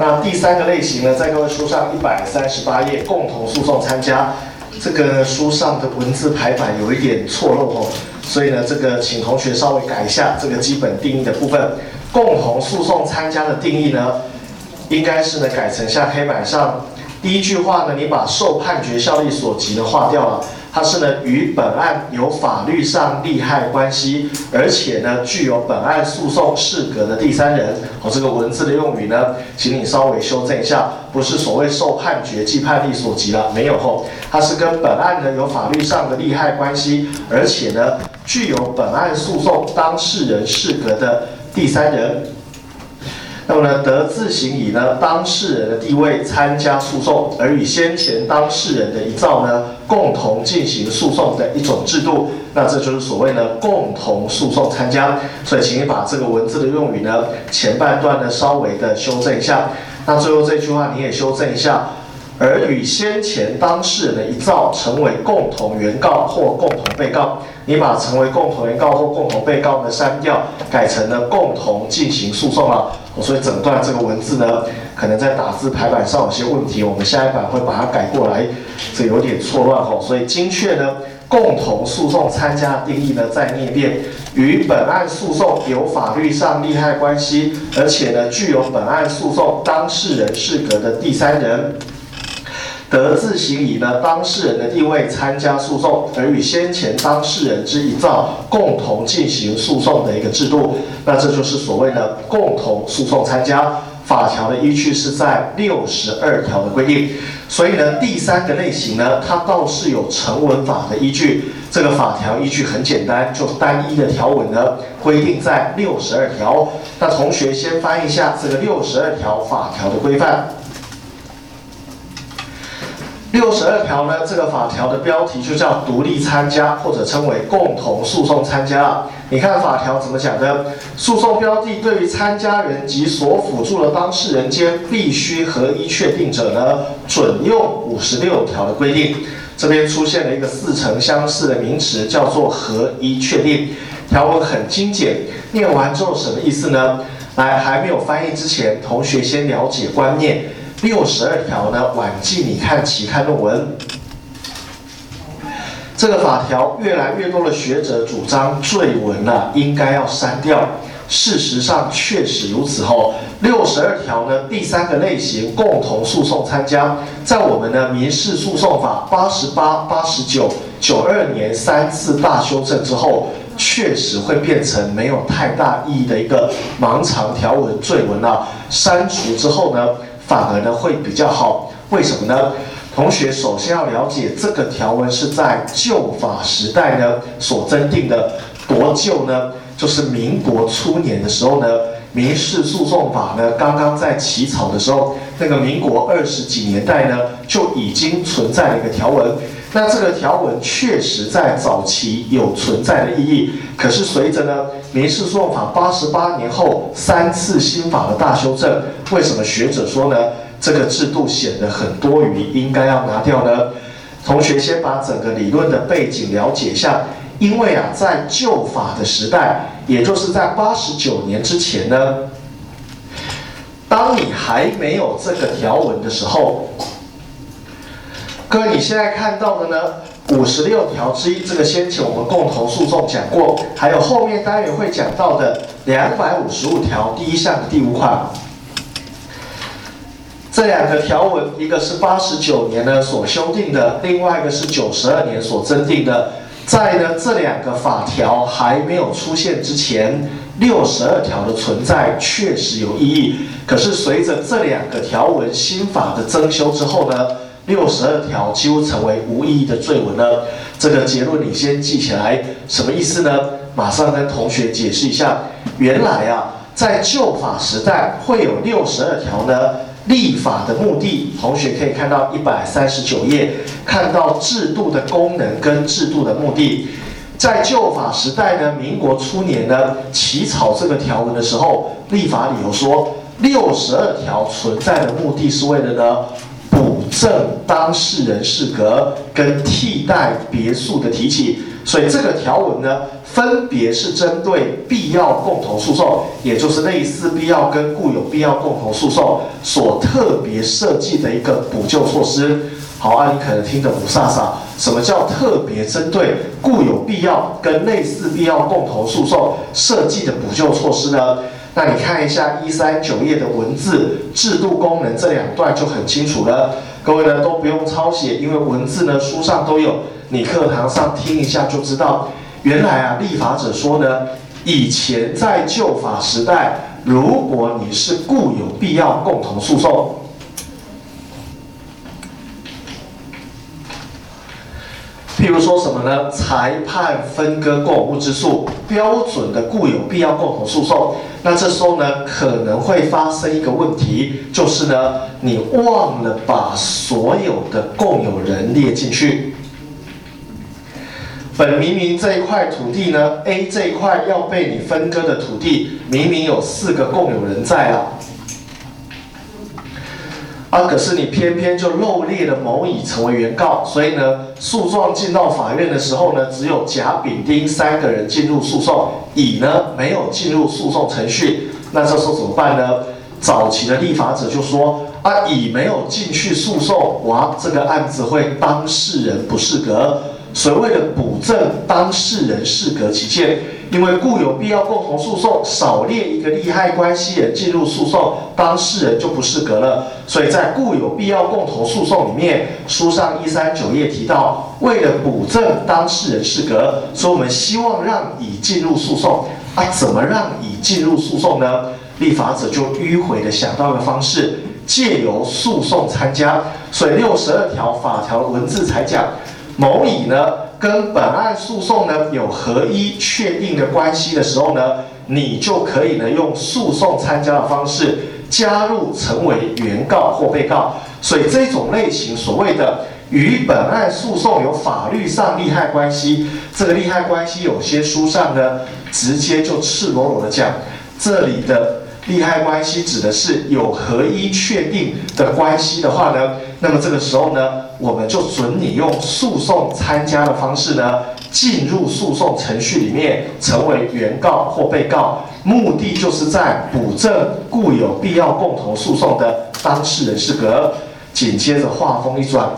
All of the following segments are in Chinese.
那第三个类型呢，在各位书上一百三十八页，共同诉讼参加。这个书上的文字排版有一点错漏哦，所以呢，这个请同学稍微改一下这个基本定义的部分。共同诉讼参加的定义呢，应该是呢改成像黑板上第一句话呢，你把受判决效力所及的划掉了。它是呢与本案有法律上利害关系，而且呢具有本案诉讼适格的第三人。哦，这个文字的用语呢，请你稍微修正一下，不是所谓受判决即判力所及了，没有吼，它是跟本案呢有法律上的利害关系，而且呢具有本案诉讼当事人适格的第三人。那么呢，得自行以呢当事人的地位参加诉讼，而与先前当事人的一造呢共同进行诉讼的一种制度，那这就是所谓的共同诉讼参加。所以，请你把这个文字的用语呢前半段呢稍微的修正一下。那最后这句话你也修正一下。而与先前当事人的一造成为共同原告或共同被告，你把成为共同原告或共同被告呢删掉，改成了共同进行诉讼了。所以整段这个文字呢，可能在打字排版上有些问题，我们下一版会把它改过来，这有点错乱吼。所以精确呢，共同诉讼参加定义呢再念一遍：与本案诉讼有法律上利害关系，而且呢具有本案诉讼当事人适格的第三人。得自行以呢当事人的地位参加诉讼，而与先前当事人之一造共同进行诉讼的一个制度，那这就是所谓的共同诉讼参加法条的依据是在六十二条的规定。所以呢，第三个类型呢，它倒是有成文法的依据。这个法条依据很简单，就单一的条文呢规定在六十二条。那同学先翻一下这个六十二条法条的规范。六十二条呢，这个法条的标题就叫独立参加，或者称为共同诉讼参加。你看法条怎么讲的？诉讼标的对于参加人及所辅助的当事人间必须合一确定者呢，准用五十六条的规定。这边出现了一个似曾相识的名词，叫做合一确定。条文很精简，念完之后什么意思呢？来，还没有翻译之前，同学先了解观念。六十二条呢，晚记你看期刊论文。这个法条越来越多的学者主张罪文呢应该要删掉。事实上确实如此后，六十二条呢第三个类型共同诉讼参加，在我们的民事诉讼法八十八、八十九、九二年三次大修正之后，确实会变成没有太大意义的一个盲肠条文罪文啊。删除之后呢？反而呢会比较好，为什么呢？同学首先要了解这个条文是在旧法时代呢所增订的，多旧呢？就是民国初年的时候呢，民事诉讼法呢刚刚在起草的时候，那个民国二十几年代呢就已经存在了一个条文。那这个条文确实在早期有存在的意义，可是随着呢民事诉讼法八十八年后三次新法的大修正，为什么学者说呢这个制度显得很多余，应该要拿掉呢？同学先把整个理论的背景了解一下，因为啊在旧法的时代，也就是在八十九年之前呢，当你还没有这个条文的时候。各位，你现在看到的呢，五十六条之一，这个先前我们共同诉讼讲过，还有后面单元会讲到的两百五十五条第一项第五款，这两个条文，一个是八十九年呢所修订的，另外一个是九十二年所增订的。在呢这两个法条还没有出现之前，六十二条的存在确实有意义。可是随着这两个条文新法的增修之后呢？六十二条几乎成为无意义的罪文了。这个结论你先记起来，什么意思呢？马上跟同学解释一下。原来啊，在旧法时代会有六十二条呢。立法的目的，同学可以看到一百三十九页，看到制度的功能跟制度的目的。在旧法时代呢，民国初年呢，起草这个条文的时候，立法理由说，六十二条存在的目的是为了呢。正当事人适格跟替代别墅的提起，所以这个条文呢，分别是针对必要共同诉讼，也就是类似必要跟固有必要共同诉讼所特别设计的一个补救措施。好啊，你可能听得不飒飒，什么叫特别针对固有必要跟类似必要共同诉讼设计的补救措施呢？那你看一下一三九页的文字制度功能这两段就很清楚了。各位呢都不用抄写，因为文字呢书上都有，你课堂上听一下就知道。原来啊，立法者说呢，以前在旧法时代，如果你是固有必要共同诉讼。譬如说什么呢？裁判分割共有物之诉，标准的固有必要共同诉讼。那这时候呢，可能会发生一个问题，就是呢，你忘了把所有的共有人列进去。本明明这一块土地呢，A 这一块要被你分割的土地，明明有四个共有人在啊。啊！可是你偏偏就漏列了某乙成为原告，所以呢，诉状进到法院的时候呢，只有甲、丙、丁三个人进入诉讼，乙呢没有进入诉讼程序。那这时候怎么办呢？早期的立法者就说：啊，乙没有进去诉讼，哇，这个案子会当事人不适格。所以为了补正当事人适格起见。因为固有必要共同诉讼少列一个利害关系人进入诉讼，当事人就不适格了。所以在固有必要共同诉讼里面，书上一三九页提到，为了补正当事人适格，所以我们希望让乙进入诉讼。啊，怎么让乙进入诉讼呢？立法者就迂回的想到一个方式，借由诉讼参加。所以六十二条法条文字才讲，某乙呢。跟本案诉讼呢有合一确定的关系的时候呢，你就可以呢用诉讼参加的方式加入成为原告或被告。所以这种类型所谓的与本案诉讼有法律上利害关系，这个利害关系有些书上呢直接就赤裸裸的讲，这里的。利害关系指的是有合一确定的关系的话呢，那么这个时候呢，我们就准你用诉讼参加的方式呢，进入诉讼程序里面，成为原告或被告，目的就是在补正固有必要共同诉讼的当事人适格。紧接着话锋一转，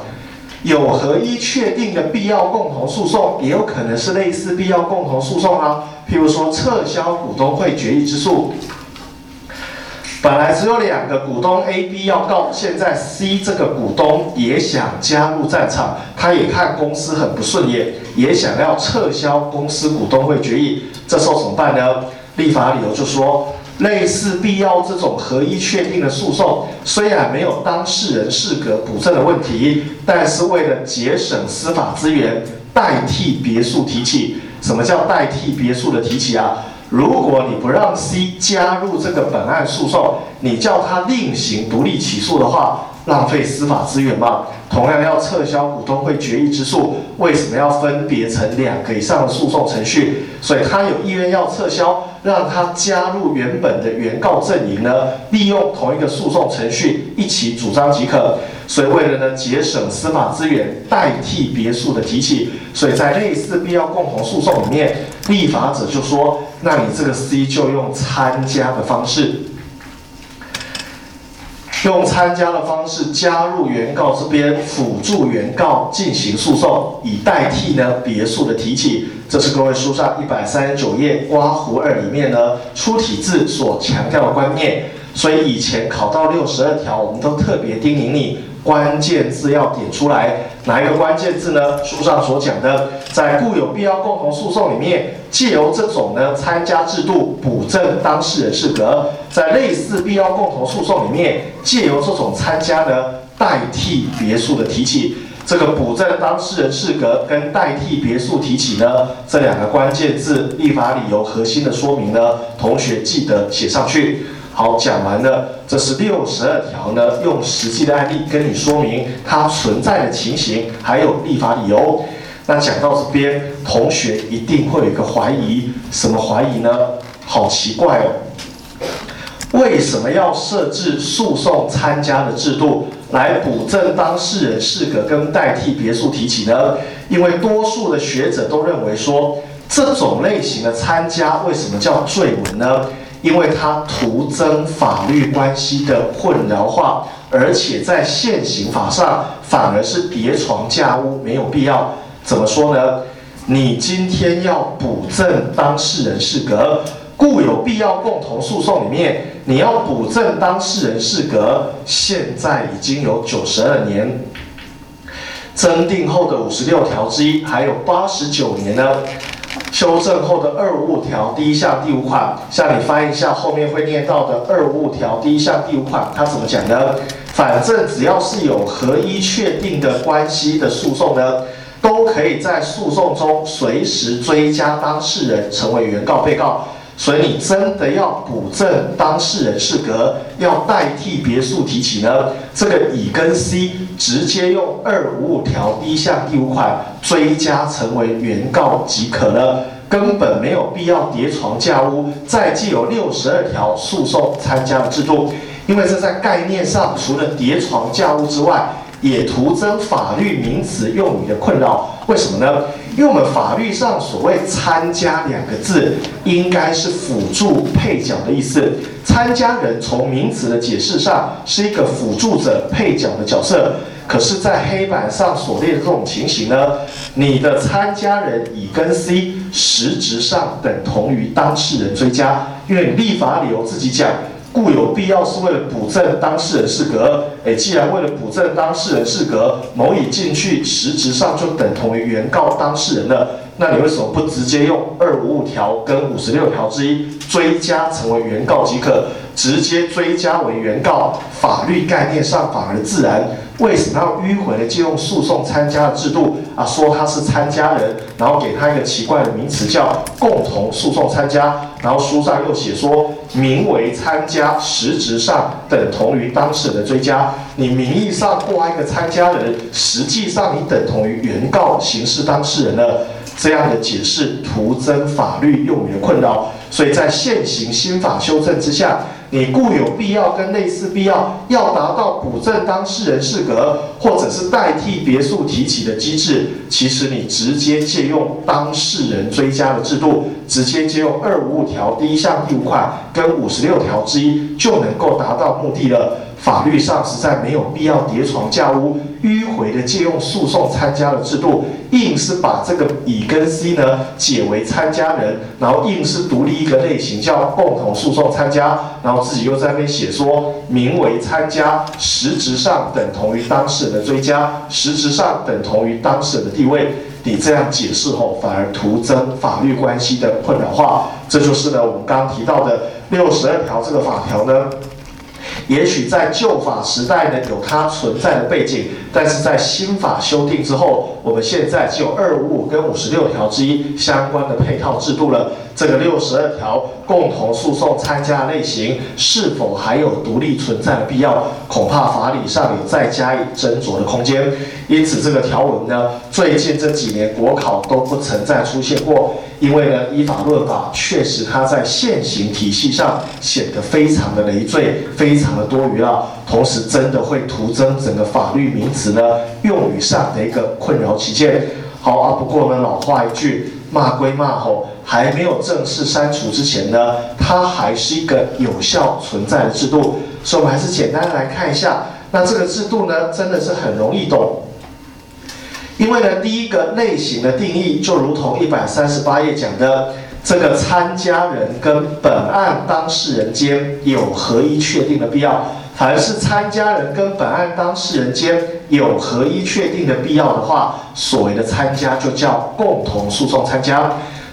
有合一确定的必要共同诉讼，也有可能是类似必要共同诉讼啊，譬如说撤销股东会决议之诉。本来只有两个股东 A、B 要告，现在 C 这个股东也想加入战场，他也看公司很不顺眼，也想要撤销公司股东会决议。这时候怎么办呢？立法理由就说，类似必要这种合一确定的诉讼，虽然没有当事人适格补正的问题，但是为了节省司法资源，代替别墅提起。什么叫代替别墅的提起啊？如果你不让 C 加入这个本案诉讼，你叫他另行独立起诉的话，浪费司法资源嘛？同样要撤销股东会决议之诉，为什么要分别成两个以上的诉讼程序？所以他有意愿要撤销，让他加入原本的原告阵营呢？利用同一个诉讼程序一起主张即可。所以为了呢节省司法资源，代替别墅的提起，所以在类似必要共同诉讼里面，立法者就说，那你这个 C 就用参加的方式，用参加的方式加入原告这边，辅助原告进行诉讼，以代替呢别墅的提起。这是各位书上一百三十九页刮胡二里面呢出体字所强调的观念。所以以前考到六十二条，我们都特别叮咛你。关键字要点出来，哪一个关键字呢？书上所讲的，在固有必要共同诉讼里面，借由这种呢参加制度补正当事人适格；在类似必要共同诉讼里面，借由这种参加呢代替别墅的提起。这个补正当事人适格跟代替别墅提起呢这两个关键字，立法理由核心的说明呢，同学记得写上去。好，讲完了，这是六十二条呢，用实际的案例跟你说明它存在的情形，还有立法理由。那讲到这边，同学一定会有一个怀疑，什么怀疑呢？好奇怪哦，为什么要设置诉讼参加的制度？来补正当事人适格跟代替别墅提起呢？因为多数的学者都认为说，这种类型的参加为什么叫赘文呢？因为它徒增法律关系的混淆化，而且在现行法上反而是叠床架屋，没有必要。怎么说呢？你今天要补正当事人适格，故有必要共同诉讼里面，你要补正当事人适格，现在已经有九十二年，增订后的五十六条之一，还有八十九年呢。修正后的二五五条第一项第五款，向你翻译一下后面会念到的二五五条第一项第五款，它怎么讲呢？反正只要是有合一确定的关系的诉讼呢，都可以在诉讼中随时追加当事人成为原告、被告。所以你真的要补正当事人适格，要代替别墅提起呢？这个乙跟 C 直接用二五五条第一项第五款追加成为原告即可了，根本没有必要叠床架屋，再既有六十二条诉讼参加的制度，因为这在概念上除了叠床架屋之外，也徒增法律名词用语的困扰。为什么呢？因为我们法律上所谓“参加”两个字，应该是辅助配角的意思。参加人从名词的解释上是一个辅助者、配角的角色。可是，在黑板上所列的这种情形呢，你的参加人乙跟 C 实质上等同于当事人追加，因为立法理由自己讲。故有必要是为了补正当事人适格，哎，既然为了补正当事人适格，某已进去实质上就等同于原告当事人了，那你为什么不直接用二五五条跟五十六条之一追加成为原告即可，直接追加为原告？法律概念上反而自然。为什么要迂回的借用诉讼参加的制度啊？说他是参加人，然后给他一个奇怪的名词叫共同诉讼参加，然后书上又写说名为参加，实质上等同于当事人的追加。你名义上挂一个参加人，实际上你等同于原告刑事当事人了。这样的解释徒增法律用语的困扰。所以在现行新法修正之下。你固有必要跟类似必要，要达到补正当事人适格，或者是代替别墅提起的机制，其实你直接借用当事人追加的制度，直接借用二五五条第一项第五款跟五十六条之一，就能够达到目的了。法律上实在没有必要叠床架屋，迂回的借用诉讼参加的制度，硬是把这个乙跟 C 呢解为参加人，然后硬是独立一个类型叫共同诉讼参加，然后自己又在那边写说名为参加，实质上等同于当事人的追加，实质上等同于当事人的地位。你这样解释后，反而徒增法律关系的困扰化。这就是呢我们刚刚提到的六十二条这个法条呢。也许在旧法时代呢有它存在的背景，但是在新法修订之后，我们现在只有二五五跟五十六条之一相关的配套制度了。这个六十二条共同诉讼参加类型是否还有独立存在的必要？恐怕法理上有再加以斟酌的空间。因此，这个条文呢，最近这几年国考都不曾再出现过。因为呢，依法论法确实它在现行体系上显得非常的累赘，非常的多余了。同时，真的会徒增整个法律名词呢用语上的一个困扰起见。好啊，不过呢，老话一句，骂归骂吼，还没有正式删除之前呢，它还是一个有效存在的制度。所以，我们还是简单来看一下。那这个制度呢，真的是很容易懂。因为呢，第一个类型的定义就如同一百三十八页讲的，这个参加人跟本案当事人间有合一确定的必要。凡是参加人跟本案当事人间有合一确定的必要的话，所谓的参加就叫共同诉讼参加。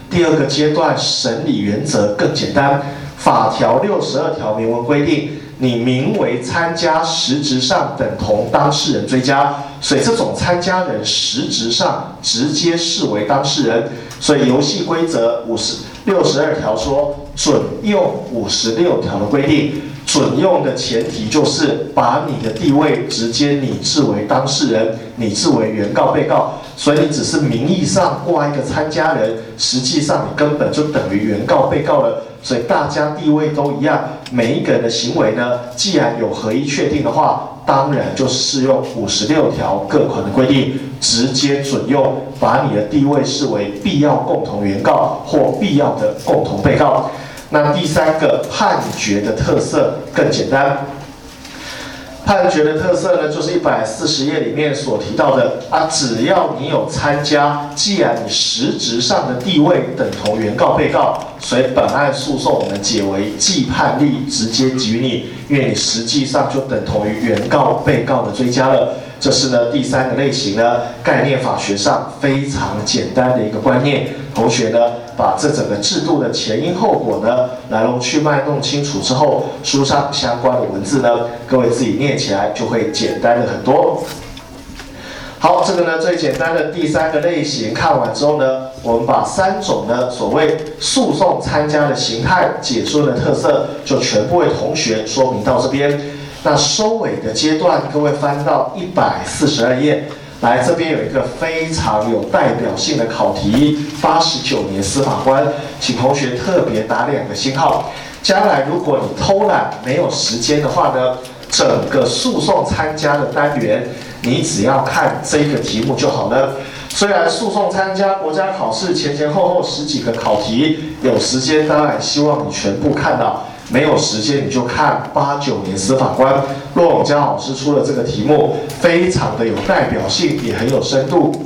第二个阶段审理原则更简单，法条六十二条明文规定。你名为参加，实质上等同当事人追加，所以这种参加人实质上直接视为当事人。所以游戏规则五十六十二条说准用五十六条的规定，准用的前提就是把你的地位直接拟制为当事人，拟制为原告、被告。所以你只是名义上挂一个参加人，实际上你根本就等于原告、被告了。所以大家地位都一样，每一个人的行为呢，既然有合一确定的话，当然就适用五十六条各款的规定，直接准用，把你的地位视为必要共同原告或必要的共同被告。那第三个判决的特色更简单。判决的特色呢，就是一百四十页里面所提到的啊，只要你有参加，既然你实质上的地位等同原告、被告，所以本案诉讼我们解为既判例，直接给予你，因为你实际上就等同于原告、被告的追加了。这是呢第三个类型呢，概念法学上非常简单的一个观念。同学呢，把这整个制度的前因后果呢，来龙去脉弄清楚之后，书上相关的文字呢，各位自己念起来就会简单的很多。好，这个呢最简单的第三个类型看完之后呢，我们把三种呢所谓诉讼参加的形态、解说的特色，就全部为同学说明到这边。那收尾的阶段，各位翻到一百四十二页，来这边有一个非常有代表性的考题，八十九年司法官，请同学特别打两个星号。将来如果你偷懒没有时间的话呢，整个诉讼参加的单元，你只要看这个题目就好了。虽然诉讼参加国家考试前前后后十几个考题，有时间当然希望你全部看到。没有时间你就看八九年司法官骆永江老师出的这个题目，非常的有代表性，也很有深度。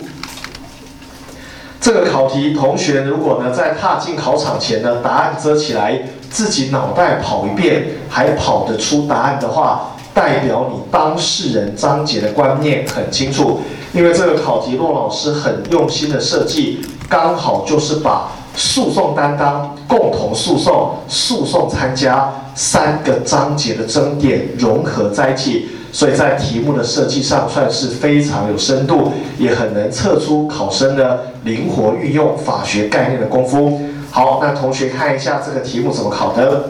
这个考题，同学如果呢在踏进考场前呢，答案遮起来，自己脑袋跑一遍，还跑得出答案的话，代表你当事人章节的观念很清楚。因为这个考题，骆老师很用心的设计，刚好就是把。诉讼担当、共同诉讼、诉讼参加三个章节的争点融合在一起，所以在题目的设计上算是非常有深度，也很能测出考生的灵活运用法学概念的功夫。好，那同学看一下这个题目怎么考的。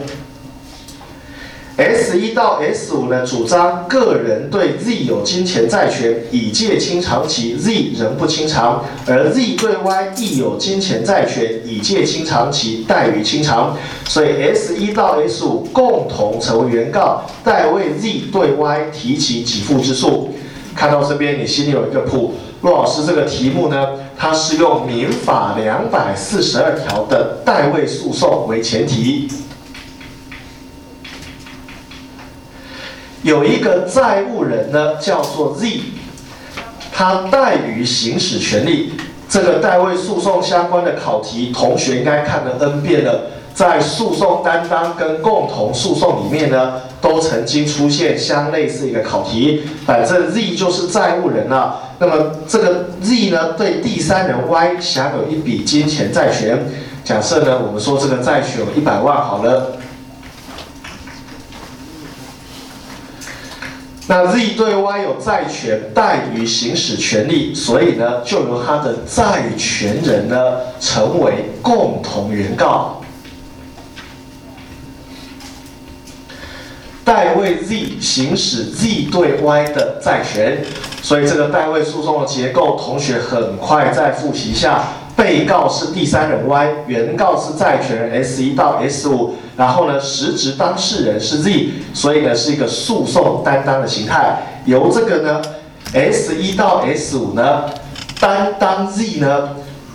S 一到 S 五呢，主张个人对 Z 有金钱债权，以借清偿其 Z 仍不清偿；而 Z 对 Y 亦有金钱债权，以借清偿其待于清偿。所以 S 一到 S 五共同成为原告，代为 Z 对 Y 提起给付之诉。看到这边，你心里有一个谱。陆老师这个题目呢，它是用民法两百四十二条的代位诉讼为前提。有一个债务人呢，叫做 Z，他怠于行使权利。这个代位诉讼相关的考题，同学应该看了 N 遍了。在诉讼担当跟共同诉讼里面呢，都曾经出现相类似一个考题。反正 Z 就是债务人了，那么这个 Z 呢，对第三人 Y 享有一笔金钱债权。假设呢，我们说这个债权有一百万好了。那 Z 对 Y 有债权，怠于行使权利，所以呢，就由他的债权人呢，成为共同原告，代为 Z 行使 Z 对 Y 的债权。所以这个代位诉讼的结构，同学很快再复习一下。被告是第三人 Y，原告是债权人 S 一到 S 五，然后呢，实质当事人是 Z，所以呢是一个诉讼担当的形态。由这个呢 S 一到 S 五呢担当 Z 呢。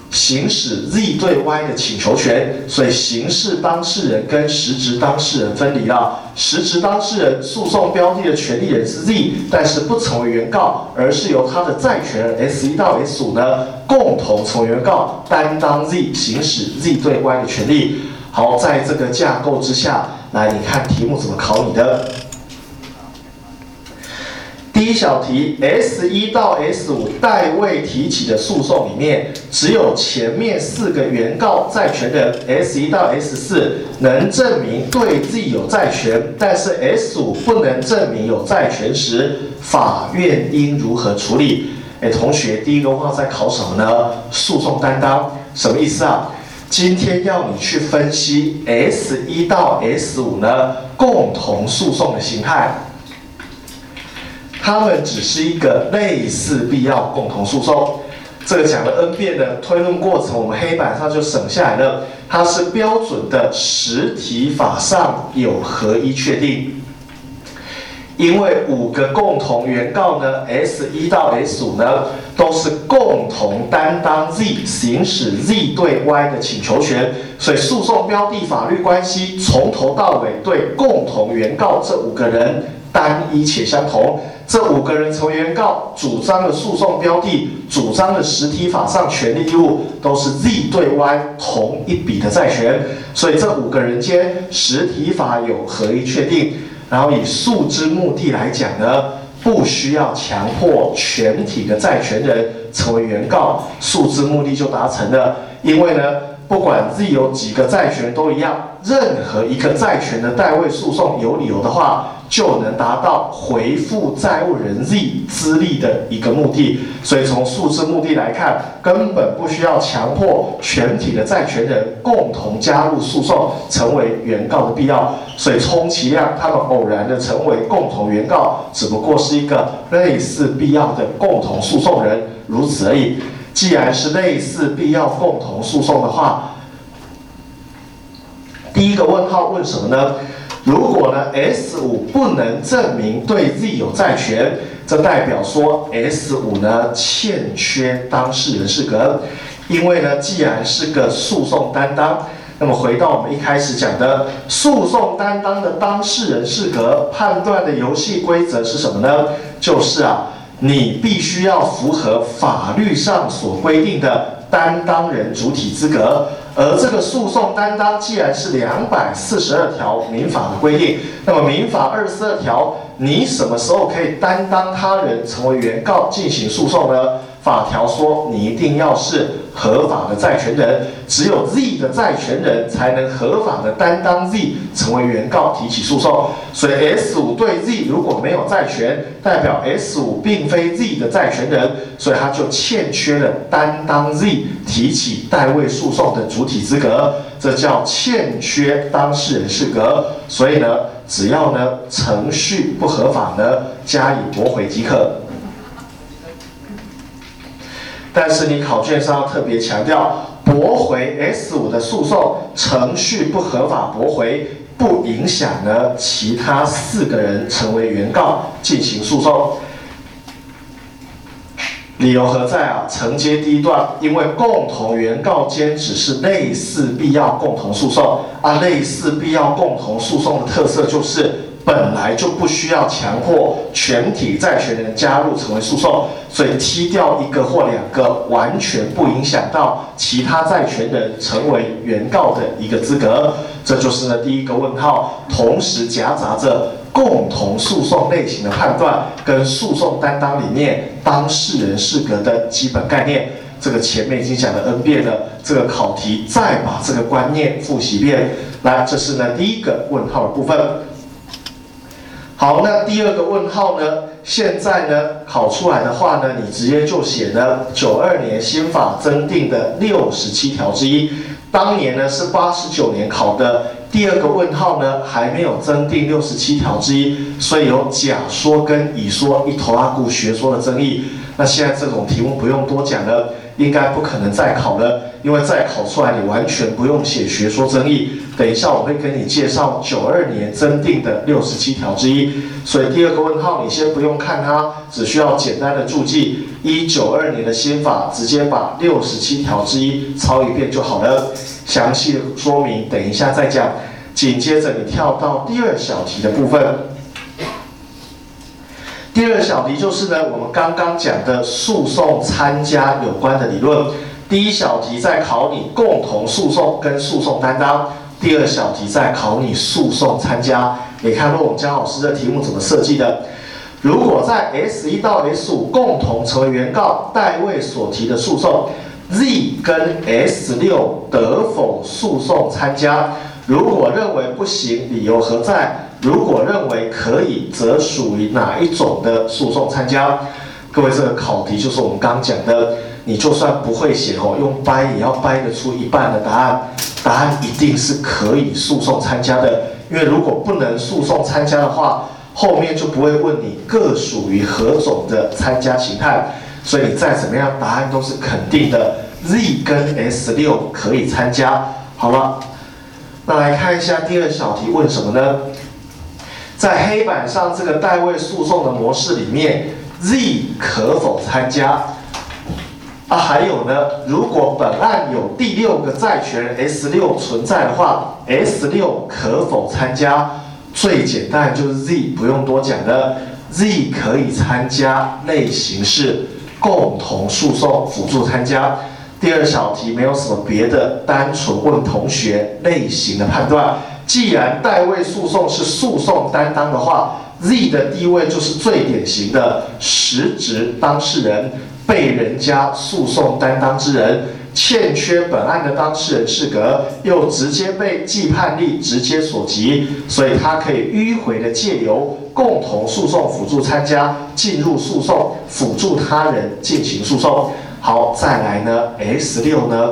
行使 Z 对 Y 的请求权，所以刑事当事人跟实质当事人分离了。实质当事人诉讼标的的权利人是 Z，但是不成为原告，而是由他的债权人 S 一到 S 五呢共同从原告，担当 Z 行使 Z 对 Y 的权利。好，在这个架构之下，来你看题目怎么考你的。第一小题，S 一到 S 五代位提起的诉讼里面，只有前面四个原告债权人 S 一到 S 四能证明对自己有债权，但是 S 五不能证明有债权时，法院应如何处理？哎，同学，第一个问号在考什么呢？诉讼担当什么意思啊？今天要你去分析 S 一到 S 五呢共同诉讼的形态。他们只是一个类似必要共同诉讼，这个讲了 n 遍的推论过程，我们黑板上就省下来了。它是标准的实体法上有合一确定，因为五个共同原告呢，S 一到 S 五呢，都是共同担当 Z 行使 Z 对 Y 的请求权，所以诉讼标的法律关系从头到尾对共同原告这五个人单一且相同。这五个人成为原告，主张的诉讼标的，主张的实体法上权利义务，都是 Z 对 Y 同一笔的债权，所以这五个人间实体法有合一确定。然后以诉之目的来讲呢，不需要强迫全体的债权人成为原告，诉之目的就达成了。因为呢，不管是有几个债权都一样，任何一个债权的代位诉讼有理由的话。就能达到回复债务人 Z 资历的一个目的，所以从诉之目的来看，根本不需要强迫全体的债权人共同加入诉讼，成为原告的必要。所以充其量他们偶然的成为共同原告，只不过是一个类似必要的共同诉讼人，如此而已。既然是类似必要共同诉讼的话，第一个问号问什么呢？如果呢，S 五不能证明对 Z 有债权，这代表说 S 五呢欠缺当事人资格。因为呢，既然是个诉讼担当，那么回到我们一开始讲的诉讼担当的当事人适格判断的游戏规则是什么呢？就是啊，你必须要符合法律上所规定的担当人主体资格。而这个诉讼担当既然是两百四十二条民法的规定，那么民法二十二条，你什么时候可以担当他人成为原告进行诉讼呢？法条说，你一定要是合法的债权人，只有 Z 的债权人才能合法的担当 Z 成为原告提起诉讼。所以 S 五对 Z 如果没有债权，代表 S 五并非 Z 的债权人，所以他就欠缺了担当 Z 提起代位诉讼的主体资格，这叫欠缺当事人适格。所以呢，只要呢程序不合法呢，加以驳回即可。但是你考卷上要特别强调，驳回 S 五的诉讼程序不合法，驳回不影响呢其他四个人成为原告进行诉讼。理由何在啊？承接第一段，因为共同原告间只是类似必要共同诉讼啊，类似必要共同诉讼的特色就是。本来就不需要强迫全体债权人加入成为诉讼，所以踢掉一个或两个，完全不影响到其他债权人成为原告的一个资格。这就是呢第一个问号，同时夹杂着共同诉讼类型的判断跟诉讼担当里面当事人适格的基本概念。这个前面已经讲了 n 遍了，这个考题再把这个观念复习一遍。来，这是呢第一个问号的部分。好，那第二个问号呢？现在呢考出来的话呢，你直接就写呢九二年新法增订的六十七条之一。当年呢是八十九年考的。第二个问号呢还没有增订六十七条之一，所以有甲说跟乙说一头阿古学说的争议。那现在这种题目不用多讲了。应该不可能再考了，因为再考出来你完全不用写学说争议。等一下我会跟你介绍九二年增订的六十七条之一，所以第二个问号你先不用看它，只需要简单的注记一九二年的新法，直接把六十七条之一抄一遍就好了。详细说明等一下再讲。紧接着你跳到第二小题的部分。第二小题就是呢，我们刚刚讲的诉讼参加有关的理论。第一小题在考你共同诉讼跟诉讼担当，第二小题在考你诉讼参加。你看问我们江老师的题目怎么设计的？如果在 S 一到 S 五共同成为原告，代位所提的诉讼，Z 跟 S 六得否诉讼参加？如果认为不行，理由何在？如果认为可以，则属于哪一种的诉讼参加？各位，这个考题就是我们刚讲的，你就算不会写哦，用掰也要掰得出一半的答案。答案一定是可以诉讼参加的，因为如果不能诉讼参加的话，后面就不会问你各属于何种的参加形态。所以你再怎么样，答案都是肯定的，Z 跟 S 六可以参加。好了，那来看一下第二小题问什么呢？在黑板上这个代位诉讼的模式里面，Z 可否参加？啊，还有呢，如果本案有第六个债权人 S 六存在的话，S 六可否参加？最简单就是 Z，不用多讲的，Z 可以参加，类型是共同诉讼辅助参加。第二小题没有什么别的，单纯问同学类型的判断。既然代位诉讼是诉讼担当的话，Z 的地位就是最典型的实质当事人。被人家诉讼担当之人，欠缺本案的当事人资格，又直接被既判例直接所及，所以他可以迂回的借由共同诉讼辅助参加进入诉讼，辅助他人进行诉讼。好，再来呢，S 六呢？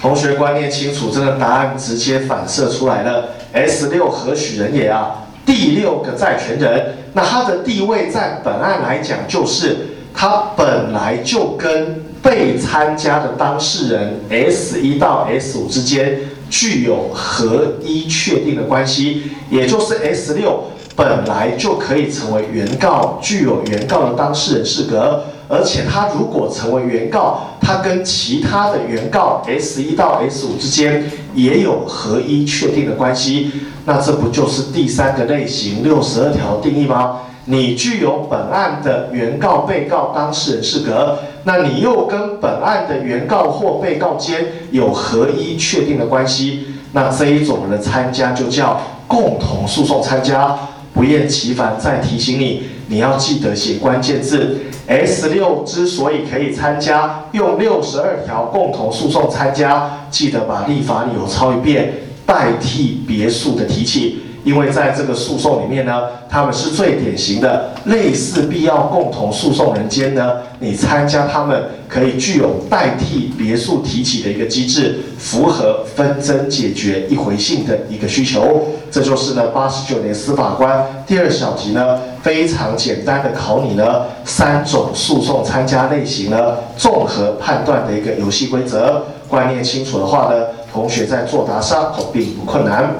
同学观念清楚，这个答案直接反射出来了。S 六何许人也啊？第六个债权人。那他的地位在本案来讲，就是他本来就跟被参加的当事人 S 一到 S 五之间具有合一确定的关系，也就是 S 六本来就可以成为原告，具有原告的当事人适格，而且他如果成为原告，他跟其他的原告 S 一到 S 五之间也有合一确定的关系。那这不就是第三个类型六十二条定义吗？你具有本案的原告、被告、当事人适格，那你又跟本案的原告或被告间有合一确定的关系，那这一种的参加就叫共同诉讼参加。不厌其烦再提醒你，你要记得写关键字。S 六之所以可以参加，用六十二条共同诉讼参加，记得把立法理由抄一遍。代替别墅的提起，因为在这个诉讼里面呢，他们是最典型的类似必要共同诉讼人间呢，你参加他们可以具有代替别墅提起的一个机制，符合纷争解决一回性的一个需求。这就是呢八十九年司法官第二小题呢非常简单的考你呢三种诉讼参加类型呢综合判断的一个游戏规则，观念清楚的话呢。同学在作答上哦并不困难。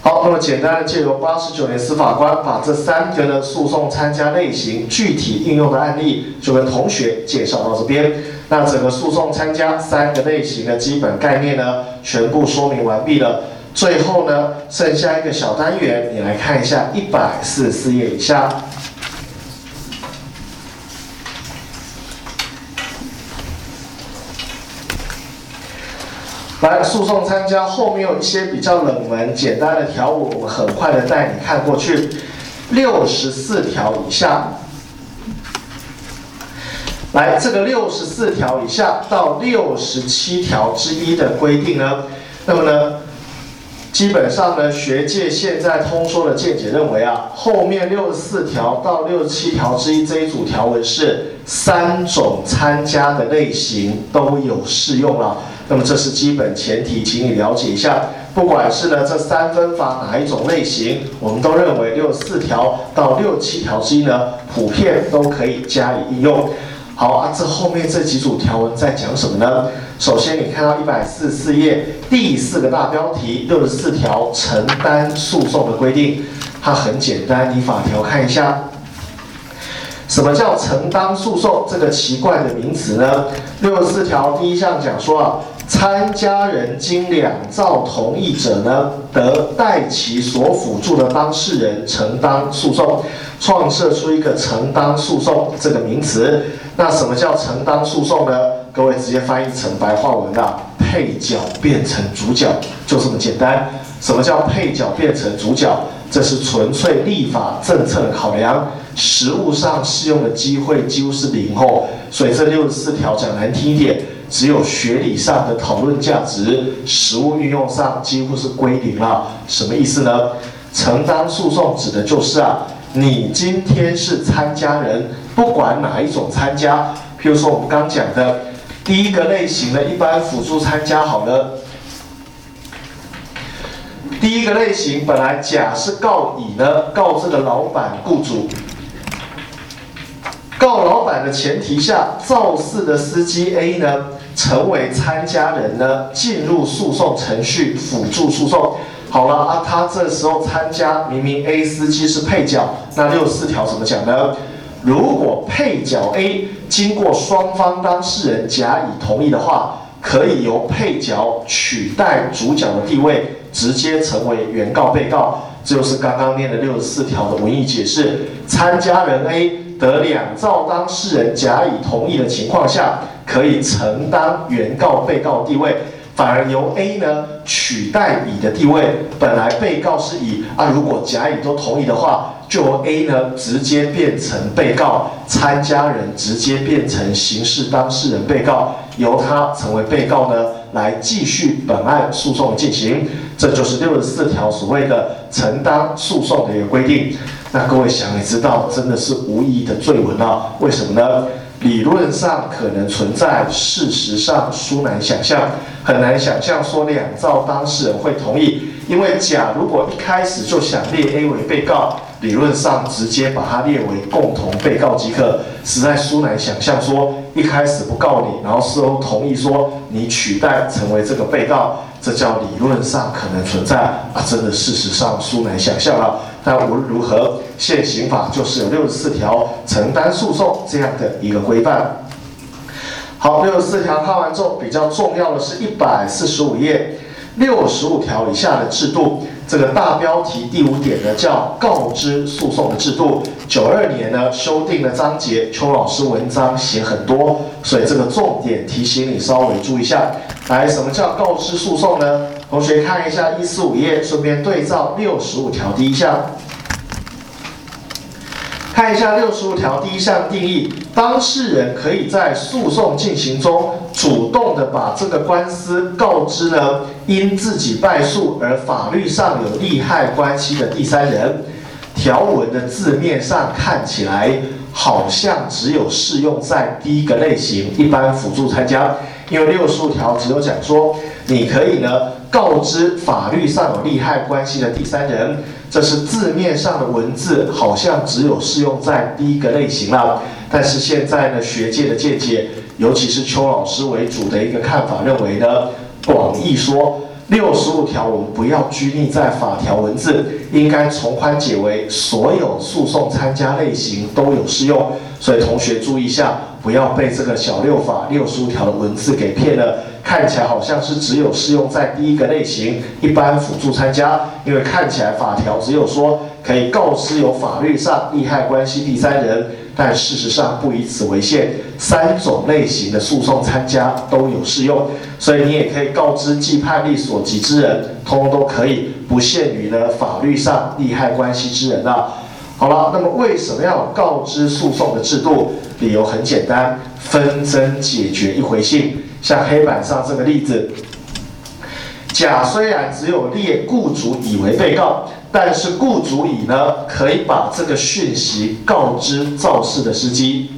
好，那么简单的借由八十九年司法官把这三个的诉讼参加类型具体应用的案例，就跟同学介绍到这边。那整个诉讼参加三个类型的基本概念呢，全部说明完毕了。最后呢，剩下一个小单元，你来看一下一百四十四页以下。来，诉讼参加后面有一些比较冷门、简单的条文，我们很快的带你看过去。六十四条以下，来，这个六十四条以下到六十七条之一的规定呢，那么呢，基本上呢，学界现在通说的见解认为啊，后面六十四条到六十七条之一这一组条文是三种参加的类型都有适用了。那么这是基本前提，请你了解一下。不管是呢这三分法哪一种类型，我们都认为六十四条到六十七条之一呢，普遍都可以加以应用。好啊，这后面这几组条文在讲什么呢？首先你看到一百四十四页第四个大标题六十四条承担诉讼的规定，它很简单，你法条看一下。什么叫承担诉讼这个奇怪的名词呢？六十四条第一项讲说啊。参加人经两造同意者呢，得代其所辅助的当事人承担诉讼，创设出一个承担诉讼这个名词。那什么叫承担诉讼呢？各位直接翻译成白话文啊，配角变成主角，就这么简单。什么叫配角变成主角？这是纯粹立法政策的考量，实务上适用的机会几乎是零哦。所以这六十四条讲难听一点。只有学理上的讨论价值，实务运用上几乎是归零了。什么意思呢？承担诉讼指的就是啊，你今天是参加人，不管哪一种参加，譬如说我们刚讲的第一个类型的一般辅助参加，好了，第一个类型本来甲是告乙呢，告这个老板雇主，告老板的前提下，肇事的司机 A 呢，成为参加人呢，进入诉讼程序辅助诉讼。好了啊，他这时候参加，明明 A 司机是配角，那六四条怎么讲呢？如果配角 A 经过双方当事人甲乙同意的话，可以由配角取代主角的地位，直接成为原告被告。这就是刚刚念的六十四条的文意解释。参加人 A 得两造当事人甲乙同意的情况下，可以承担原告被告地位。反而由 A 呢取代乙的地位，本来被告是乙啊，如果甲乙都同意的话，就由 A 呢直接变成被告，参加人直接变成刑事当事人被告，由他成为被告呢来继续本案诉讼进行，这就是六十四条所谓的承担诉讼的一个规定。那各位想也知道，真的是无意义的罪文啊？为什么呢？理论上可能存在，事实上殊难想象，很难想象说两造当事人会同意。因为甲如果一开始就想列 A 为被告，理论上直接把他列为共同被告即可，实在殊难想象说一开始不告你，然后事后同意说你取代成为这个被告，这叫理论上可能存在啊，真的事实上殊难想象了。但无论如何，现行法就是有六十四条承担诉讼这样的一个规范。好，六十四条看完之后，比较重要的是一百四十五页六十五条以下的制度。这个大标题第五点呢，叫告知诉讼的制度。九二年呢修订的章节，邱老师文章写很多，所以这个重点提醒你稍微注意一下。来，什么叫告知诉讼呢？同学看一下一四五页，顺便对照六十五条第一项，看一下六十五条第一项定义：当事人可以在诉讼进行中主动的把这个官司告知呢因自己败诉而法律上有利害关系的第三人。条文的字面上看起来好像只有适用在第一个类型，一般辅助参加，因为六十五条只有讲说你可以呢。告知法律上有利害关系的第三人，这是字面上的文字，好像只有适用在第一个类型了。但是现在呢，学界的见解，尤其是邱老师为主的一个看法，认为呢，广义说六十五条，我们不要拘泥在法条文字，应该从宽解为所有诉讼参加类型都有适用。所以同学注意一下，不要被这个小六法六十五条的文字给骗了。看起来好像是只有适用在第一个类型，一般辅助参加，因为看起来法条只有说可以告知有法律上利害关系第三人，但事实上不以此为限，三种类型的诉讼参加都有适用，所以你也可以告知既判例所及之人，通通都可以，不限于呢法律上利害关系之人啊。好了，那么为什么要告知诉讼的制度？理由很简单，纷争解决一回性。像黑板上这个例子，甲虽然只有列雇主以为被告，但是雇主乙呢可以把这个讯息告知肇事的司机，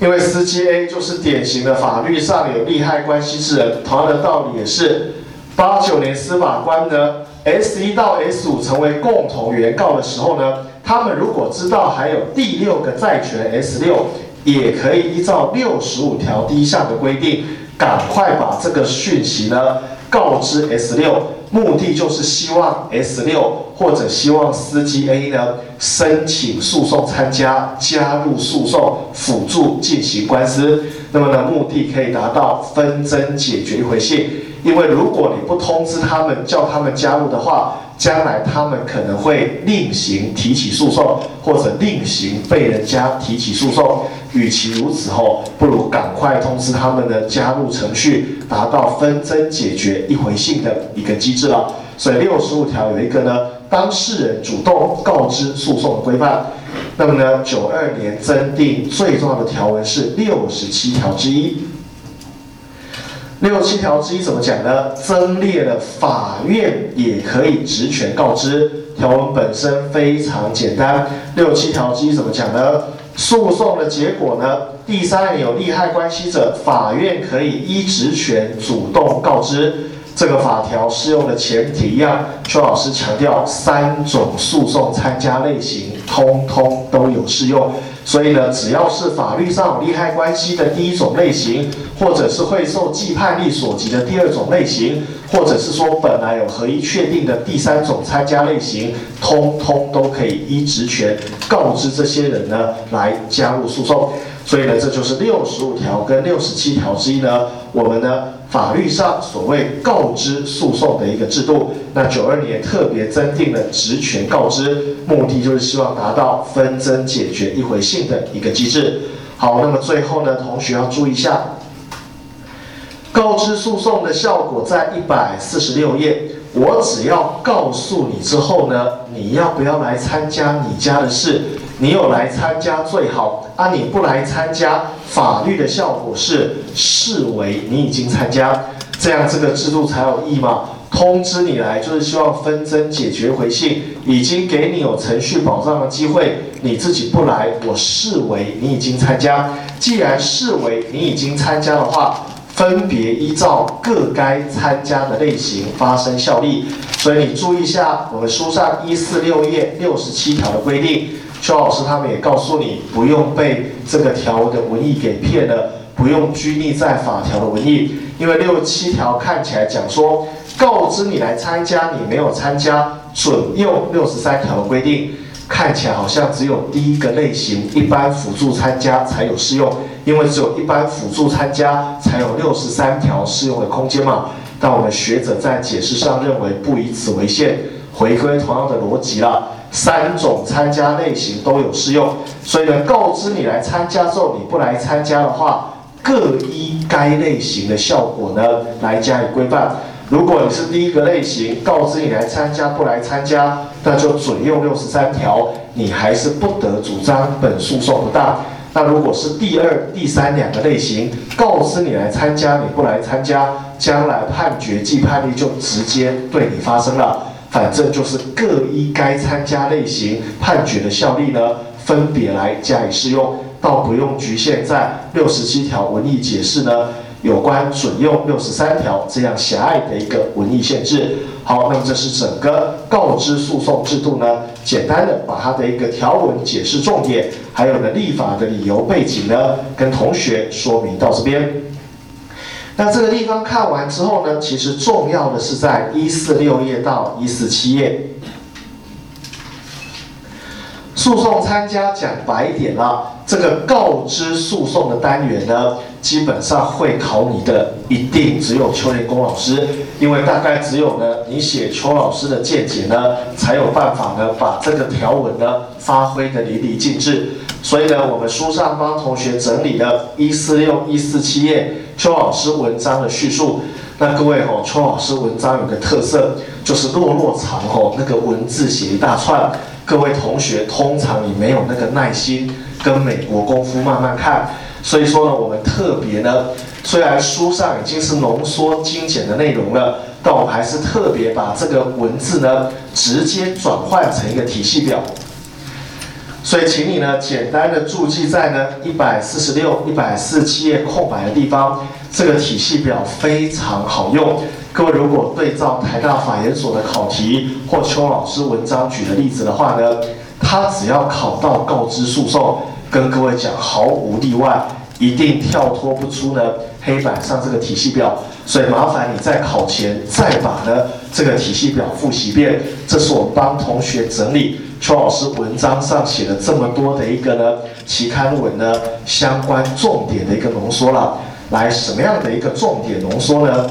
因为司机 A 就是典型的法律上有利害关系之人。同样的道理也是，八九年司法官呢 S 一到 S 五成为共同原告的时候呢，他们如果知道还有第六个债权 S 六。也可以依照六十五条第一项的规定，赶快把这个讯息呢告知 S 六，目的就是希望 S 六或者希望司机 A 呢申请诉讼参加，加入诉讼，辅助进行官司。那么呢，目的可以达到纷争解决一回信。因为如果你不通知他们，叫他们加入的话，将来他们可能会另行提起诉讼，或者另行被人家提起诉讼。与其如此后，不如赶快通知他们的加入程序，达到纷争解决一回性的一个机制了。所以六十五条有一个呢，当事人主动告知诉讼的规范。那么呢，九二年增订最重要的条文是六十七条之一。六七条之一怎么讲呢？增列了法院也可以职权告知。条文本身非常简单。六七条之一怎么讲呢？诉讼的结果呢？第三人有利害关系者，法院可以依职权主动告知。这个法条适用的前提一样，邱老师强调三种诉讼参加类型通通都有适用。所以呢，只要是法律上有利害关系的第一种类型，或者是会受既判例所及的第二种类型，或者是说本来有合一确定的第三种参加类型，通通都可以依职权告知这些人呢来加入诉讼。所以呢，这就是六十五条跟六十七条之一呢，我们呢法律上所谓告知诉讼的一个制度。那九二年特别增订了职权告知，目的就是希望达到纷争解决一回性的一个机制。好，那么最后呢，同学要注意一下，告知诉讼的效果在一百四十六页。我只要告诉你之后呢，你要不要来参加你家的事？你有来参加最好啊！你不来参加，法律的效果是视为你已经参加，这样这个制度才有意义嘛？通知你来就是希望纷争解决回信，已经给你有程序保障的机会，你自己不来，我视为你已经参加。既然视为你已经参加的话，分别依照各该参加的类型发生效力。所以你注意一下，我们书上一四六页六十七条的规定。邱老师他们也告诉你，不用被这个条文的文意给骗了，不用拘泥在法条的文意，因为六七条看起来讲说，告知你来参加，你没有参加，准用六十三条的规定，看起来好像只有第一个类型一般辅助参加才有适用，因为只有一般辅助参加才有六十三条适用的空间嘛。但我们学者在解释上认为不以此为限，回归同样的逻辑了。三种参加类型都有适用，所以呢，告知你来参加之后，你不来参加的话，各依该类型的效果呢来加以规范。如果你是第一个类型，告知你来参加不来参加，那就准用六十三条，你还是不得主张本诉讼不当。那如果是第二、第三两个类型，告知你来参加，你不来参加，将来判决既判例就直接对你发生了。反正就是各依该参加类型判决的效力呢，分别来加以适用，倒不用局限在六十七条文意解释呢，有关准用六十三条这样狭隘的一个文意限制。好，那么这是整个告知诉讼制度呢，简单的把它的一个条文解释重点，还有呢立法的理由背景呢，跟同学说明到这边。那这个地方看完之后呢，其实重要的是在一四六页到一四七页，诉讼参加讲白点了，这个告知诉讼的单元呢，基本上会考你的，一定只有邱连功老师，因为大概只有呢，你写邱老师的见解呢，才有办法呢，把这个条文呢发挥的淋漓尽致。所以呢，我们书上帮同学整理了一四六一四七页。邱老师文章的叙述，那各位吼，邱老师文章有个特色，就是落落长吼，那个文字写一大串，各位同学通常你没有那个耐心跟美国功夫慢慢看，所以说呢，我们特别呢，虽然书上已经是浓缩精简的内容了，但我们还是特别把这个文字呢，直接转换成一个体系表。所以，请你呢简单的注记在呢一百四十六、一百四十七页空白的地方。这个体系表非常好用。各位如果对照台大法研所的考题或邱老师文章举的例子的话呢，他只要考到告知诉讼，跟各位讲毫无例外，一定跳脱不出呢黑板上这个体系表。所以麻烦你在考前再把呢这个体系表复习遍。这是我帮同学整理。邱老师文章上写了这么多的一个呢期刊文呢相关重点的一个浓缩了，来什么样的一个重点浓缩呢？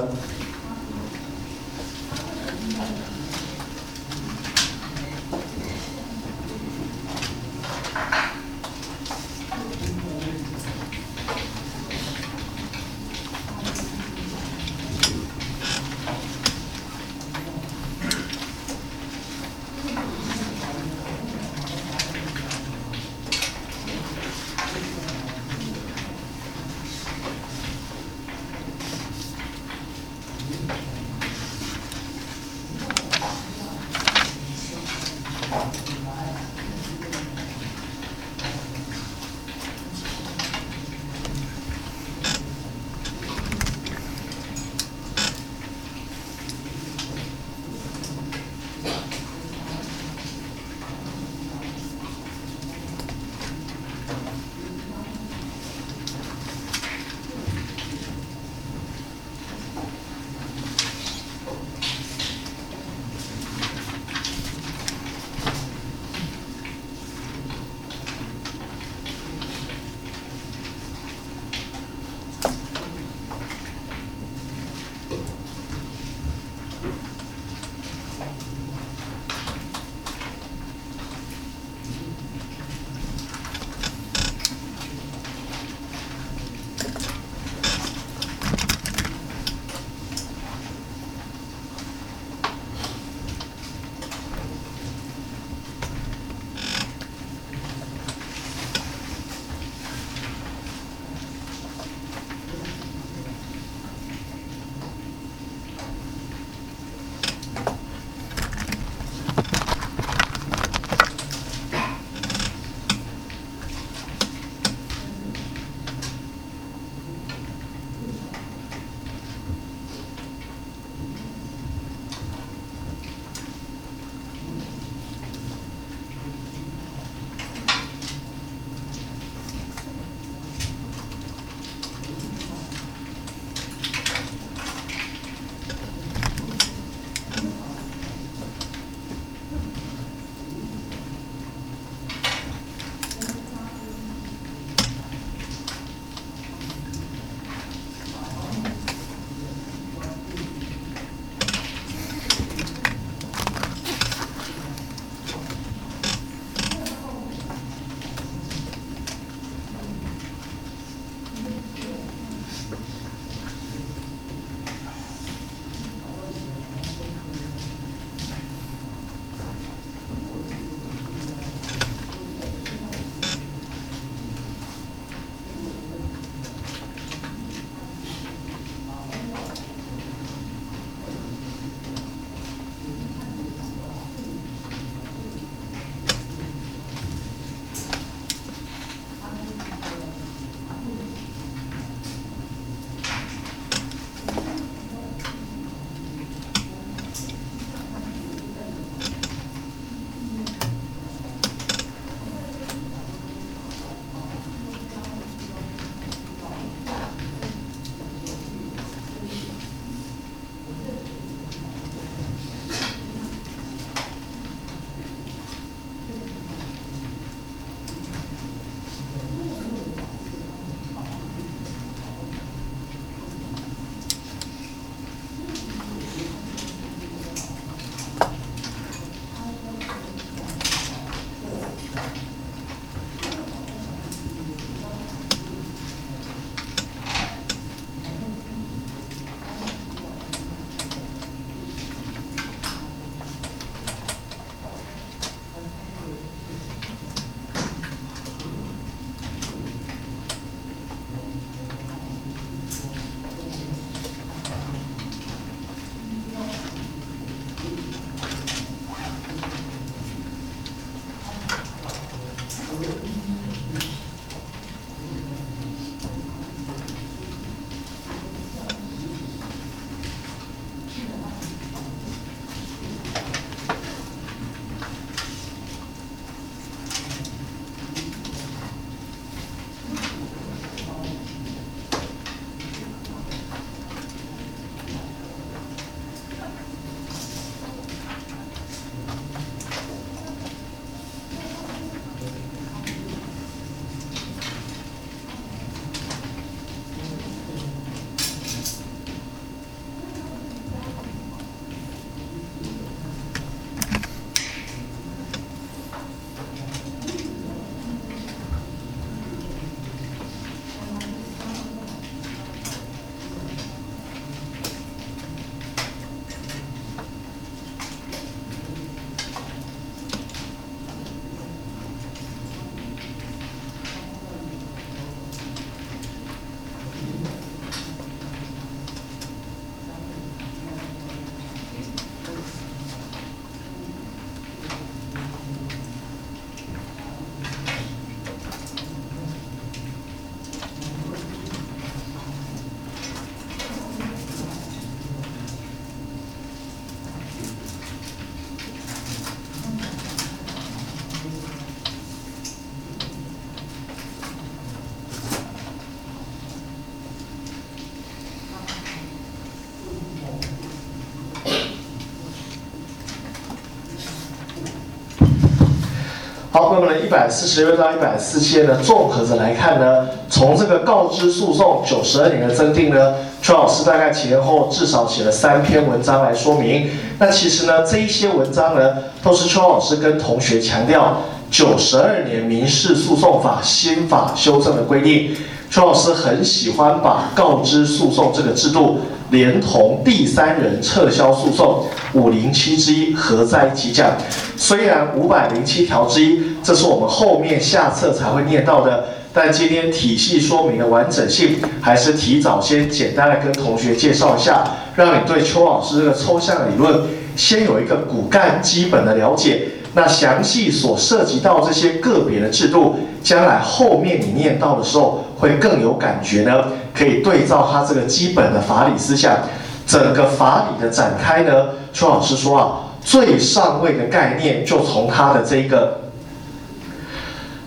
那么呢，一百四十六到一百四七页呢，综合着来看呢，从这个告知诉讼九十二年的增订呢，邱老师大概前后至少写了三篇文章来说明。那其实呢，这一些文章呢，都是邱老师跟同学强调九十二年民事诉讼法新法修正的规定。邱老师很喜欢把告知诉讼这个制度。连同第三人撤销诉讼五零七之一合在一起讲，虽然五百零七条之一，这是我们后面下册才会念到的，但今天体系说明的完整性，还是提早先简单的跟同学介绍一下，让你对邱老师这个抽象理论先有一个骨干基本的了解。那详细所涉及到这些个别的制度，将来后面你念到的时候会更有感觉呢。可以对照他这个基本的法理思想，整个法理的展开呢。邱老师说啊，最上位的概念就从它的这个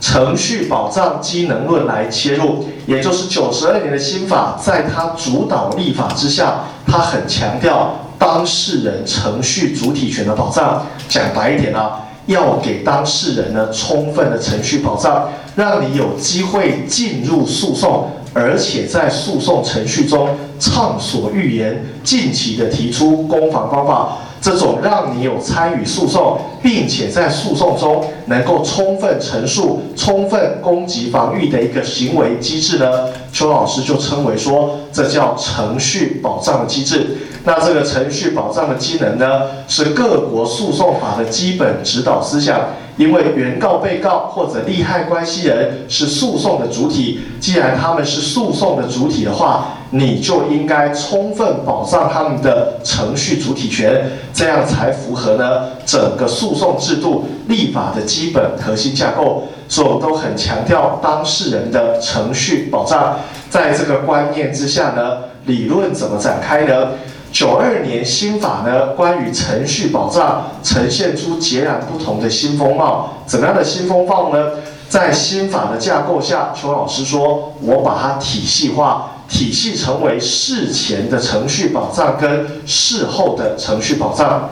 程序保障机能论来切入，也就是九十二年的新法，在它主导立法之下，它很强调当事人程序主体权的保障。讲白一点啊。要给当事人呢充分的程序保障，让你有机会进入诉讼，而且在诉讼程序中畅所欲言，尽情的提出攻防方法。这种让你有参与诉讼，并且在诉讼中能够充分陈述、充分攻击防御的一个行为机制呢，邱老师就称为说，这叫程序保障的机制。那这个程序保障的机能呢，是各国诉讼法的基本指导思想。因为原告、被告或者利害关系人是诉讼的主体，既然他们是诉讼的主体的话，你就应该充分保障他们的程序主体权，这样才符合呢整个诉讼制度立法的基本核心架构。所以我们都很强调当事人的程序保障。在这个观念之下呢，理论怎么展开呢？九二年新法呢，关于程序保障呈现出截然不同的新风貌。怎么样的新风貌呢？在新法的架构下，邱老师说，我把它体系化，体系成为事前的程序保障跟事后的程序保障。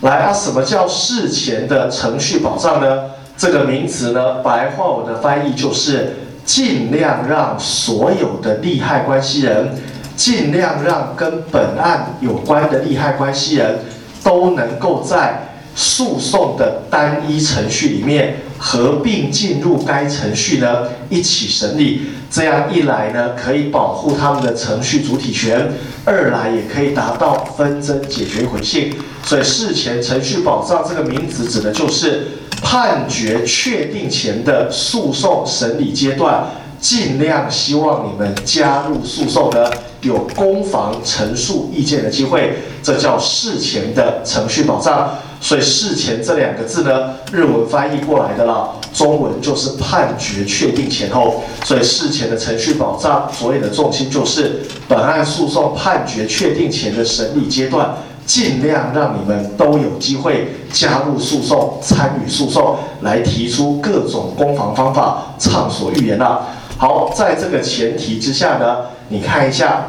来啊，什么叫事前的程序保障呢？这个名词呢，白话文的翻译就是尽量让所有的利害关系人。尽量让跟本案有关的利害关系人都能够在诉讼的单一程序里面合并进入该程序呢，一起审理。这样一来呢，可以保护他们的程序主体权；二来也可以达到纷争解决回信。所以事前程序保障这个名词指的就是判决确定前的诉讼审理阶段，尽量希望你们加入诉讼呢。有攻防陈述意见的机会，这叫事前的程序保障。所以“事前”这两个字呢，日文翻译过来的了，中文就是判决确定前后。所以事前的程序保障，所有的重心就是本案诉讼判决确定前的审理阶段，尽量让你们都有机会加入诉讼、参与诉讼，来提出各种攻防方法，畅所欲言啦。好，在这个前提之下呢，你看一下。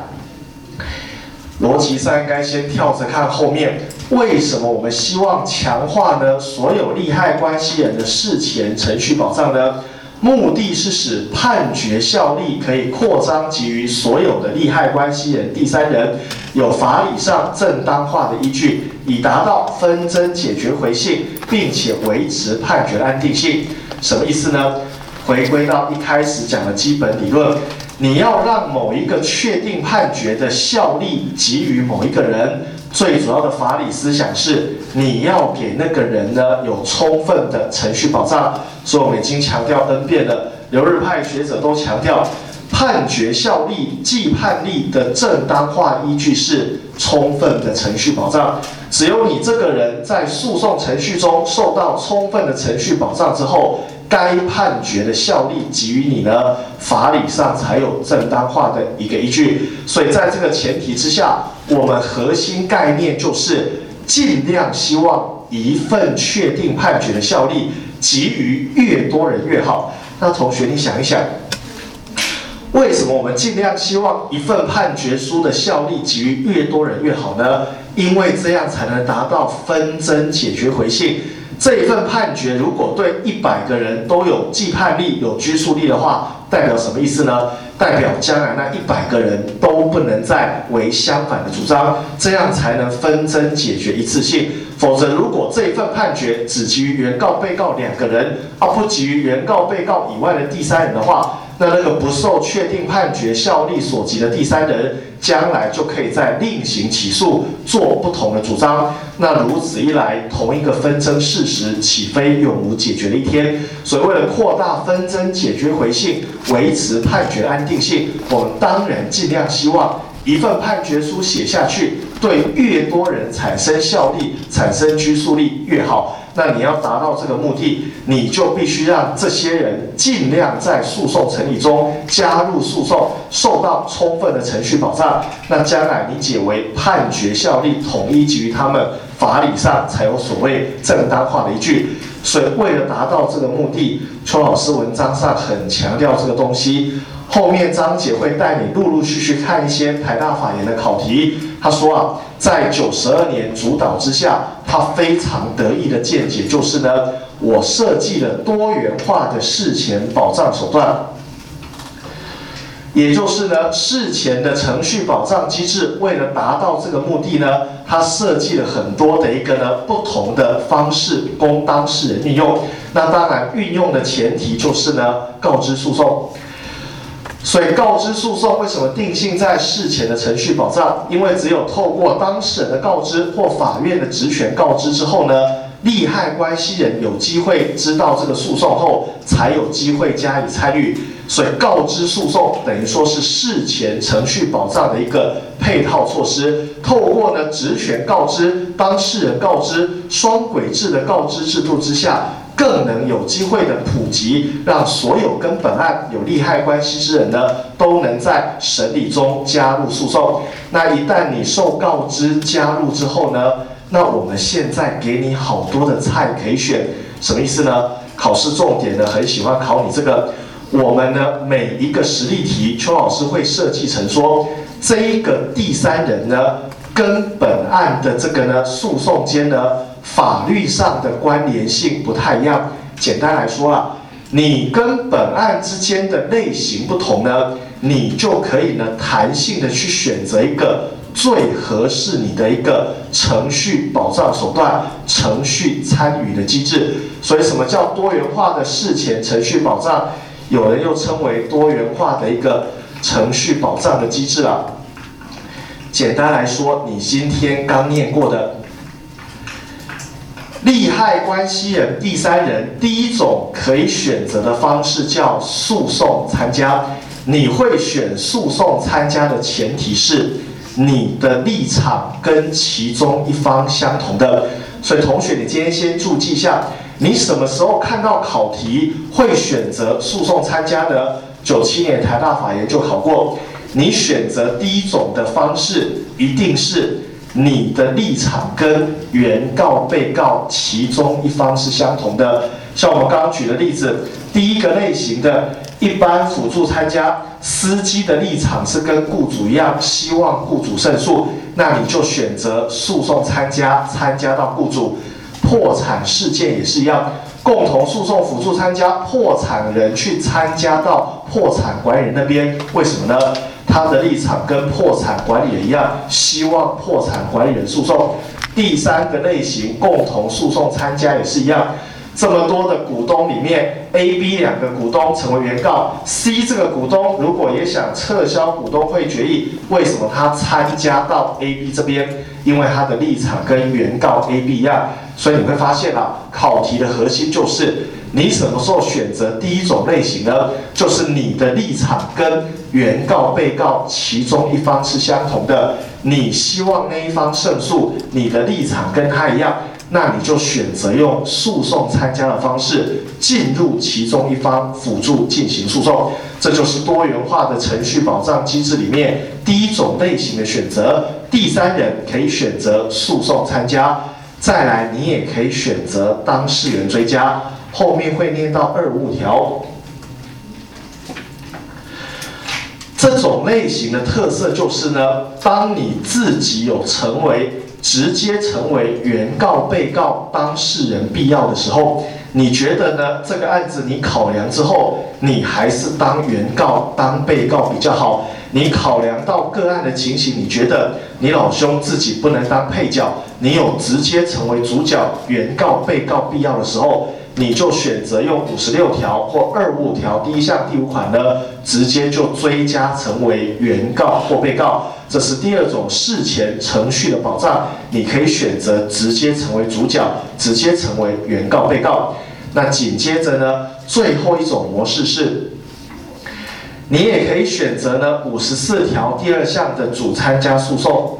逻辑上应该先跳着看后面，为什么我们希望强化呢？所有利害关系人的事前程序保障呢？目的是使判决效力可以扩张给予所有的利害关系人、第三人，有法理上正当化的依据，以达到纷争解决回信，并且维持判决安定性。什么意思呢？回归到一开始讲的基本理论。你要让某一个确定判决的效力给予某一个人，最主要的法理思想是你要给那个人呢有充分的程序保障。所以我们已经强调 N 遍了，留日派学者都强调，判决效力、既判力的正当化依据是充分的程序保障。只有你这个人在诉讼程序中受到充分的程序保障之后。该判决的效力给予你呢，法理上才有正当化的一个依据。所以在这个前提之下，我们核心概念就是尽量希望一份确定判决的效力给予越多人越好。那同学，你想一想，为什么我们尽量希望一份判决书的效力给予越多人越好呢？因为这样才能达到纷争解决回信。这一份判决如果对一百个人都有既判力、有拘束力的话，代表什么意思呢？代表将来那一百个人都不能再为相反的主张，这样才能纷争解决一次性。否则，如果这一份判决只基于原告、被告两个人，而不基于原告、被告以外的第三人的话，那那个不受确定判决效力所及的第三人，将来就可以再另行起诉做不同的主张。那如此一来，同一个纷争事实岂非永无解决的一天？所以，为了扩大纷争解决回信，维持判决安定性，我们当然尽量希望一份判决书写下去，对越多人产生效力、产生拘束力越好。那你要达到这个目的，你就必须让这些人尽量在诉讼程序中加入诉讼，受到充分的程序保障。那将来你解为判决效力统一给予他们，法理上才有所谓正当化的依据。所以为了达到这个目的，邱老师文章上很强调这个东西。后面张姐会带你陆陆续续看一些台大法研的考题。他说啊，在九十二年主导之下，他非常得意的见解就是呢，我设计了多元化的事前保障手段，也就是呢，事前的程序保障机制，为了达到这个目的呢，他设计了很多的一个呢不同的方式供当事人运用。那当然，运用的前提就是呢，告知诉讼。所以告知诉讼为什么定性在事前的程序保障？因为只有透过当事人的告知或法院的职权告知之后呢，利害关系人有机会知道这个诉讼后，才有机会加以参与。所以告知诉讼等于说是事前程序保障的一个配套措施。透过呢职权告知、当事人告知双轨制的告知制度之下。更能有机会的普及，让所有跟本案有利害关系之人呢，都能在审理中加入诉讼。那一旦你受告知加入之后呢，那我们现在给你好多的菜可以选，什么意思呢？考试重点呢，很喜欢考你这个。我们呢，每一个实例题，邱老师会设计成说，这一个第三人呢，跟本案的这个呢诉讼间呢。法律上的关联性不太一样。简单来说啊，你跟本案之间的类型不同呢，你就可以呢弹性的去选择一个最合适你的一个程序保障手段、程序参与的机制。所以，什么叫多元化的事前程序保障？有人又称为多元化的一个程序保障的机制啊。简单来说，你今天刚念过的。利害关系人第三人，第一种可以选择的方式叫诉讼参加。你会选诉讼参加的前提是你的立场跟其中一方相同的。所以同学，你今天先注记一下，你什么时候看到考题会选择诉讼参加呢？九七年台大法研就考过，你选择第一种的方式一定是。你的立场跟原告、被告其中一方是相同的，像我们刚刚举的例子，第一个类型的一般辅助参加，司机的立场是跟雇主一样，希望雇主胜诉，那你就选择诉讼参加，参加到雇主。破产事件也是一样，共同诉讼辅助参加，破产人去参加到破产管理人那边，为什么呢？他的立场跟破产管理人一样，希望破产管理人诉讼。第三个类型，共同诉讼参加也是一样。这么多的股东里面，A、B 两个股东成为原告，C 这个股东如果也想撤销股东会决议，为什么他参加到 A、B 这边？因为他的立场跟原告 A、B 一样。所以你会发现啊，考题的核心就是你什么时候选择第一种类型呢？就是你的立场跟原告、被告其中一方是相同的，你希望那一方胜诉，你的立场跟他一样，那你就选择用诉讼参加的方式进入其中一方辅助进行诉讼，这就是多元化的程序保障机制里面第一种类型的选择。第三人可以选择诉讼参加。再来，你也可以选择当事人追加，后面会念到二五条。这种类型的特色就是呢，当你自己有成为直接成为原告、被告、当事人必要的时候，你觉得呢？这个案子你考量之后，你还是当原告、当被告比较好？你考量到个案的情形，你觉得你老兄自己不能当配角，你有直接成为主角、原告、被告必要的时候？你就选择用五十六条或二五条第一项第五款呢，直接就追加成为原告或被告，这是第二种事前程序的保障。你可以选择直接成为主角，直接成为原告被告。那紧接着呢，最后一种模式是，你也可以选择呢五十四条第二项的主参加诉讼。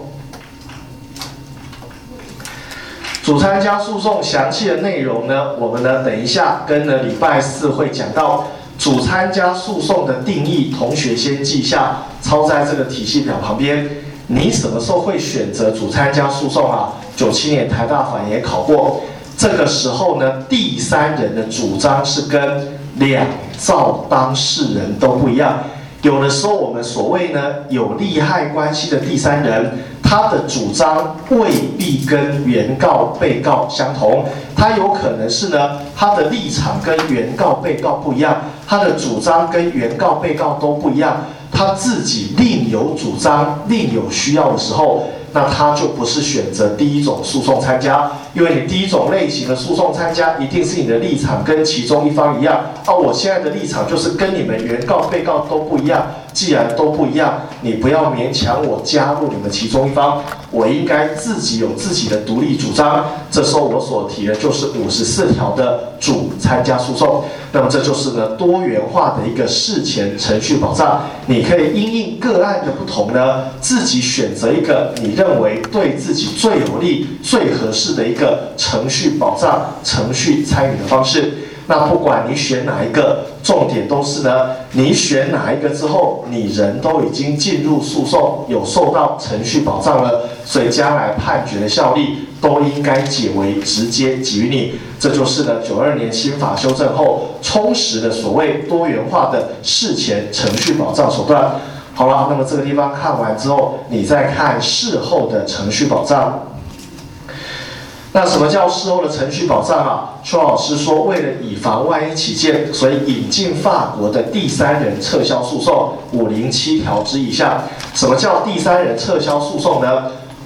主参加诉讼详细的内容呢，我们呢等一下跟呢礼拜四会讲到主参加诉讼的定义，同学先记下，抄在这个体系表旁边。你什么时候会选择主参加诉讼啊？九七年台大法也考过，这个时候呢，第三人的主张是跟两造当事人都不一样。有的时候我们所谓呢有利害关系的第三人。他的主张未必跟原告、被告相同，他有可能是呢，他的立场跟原告、被告不一样，他的主张跟原告、被告都不一样，他自己另有主张、另有需要的时候。那他就不是选择第一种诉讼参加，因为你第一种类型的诉讼参加，一定是你的立场跟其中一方一样。啊我现在的立场就是跟你们原告、被告都不一样。既然都不一样，你不要勉强我加入你们其中一方，我应该自己有自己的独立主张。这时候我所提的就是五十四条的主参加诉讼。那么这就是呢多元化的一个事前程序保障，你可以因应个案的不同呢，自己选择一个你认为对自己最有利、最合适的一个程序保障、程序参与的方式。那不管你选哪一个，重点都是呢，你选哪一个之后，你人都已经进入诉讼，有受到程序保障了，所以将来判决的效力都应该解为直接给予你。这就是呢，九二年新法修正后充实的所谓多元化的事前程序保障手段。好了，那么这个地方看完之后，你再看事后的程序保障。那什么叫事后的程序保障啊？邱老师说，为了以防万一起见，所以引进法国的第三人撤销诉讼五零七条之以下。什么叫第三人撤销诉讼呢？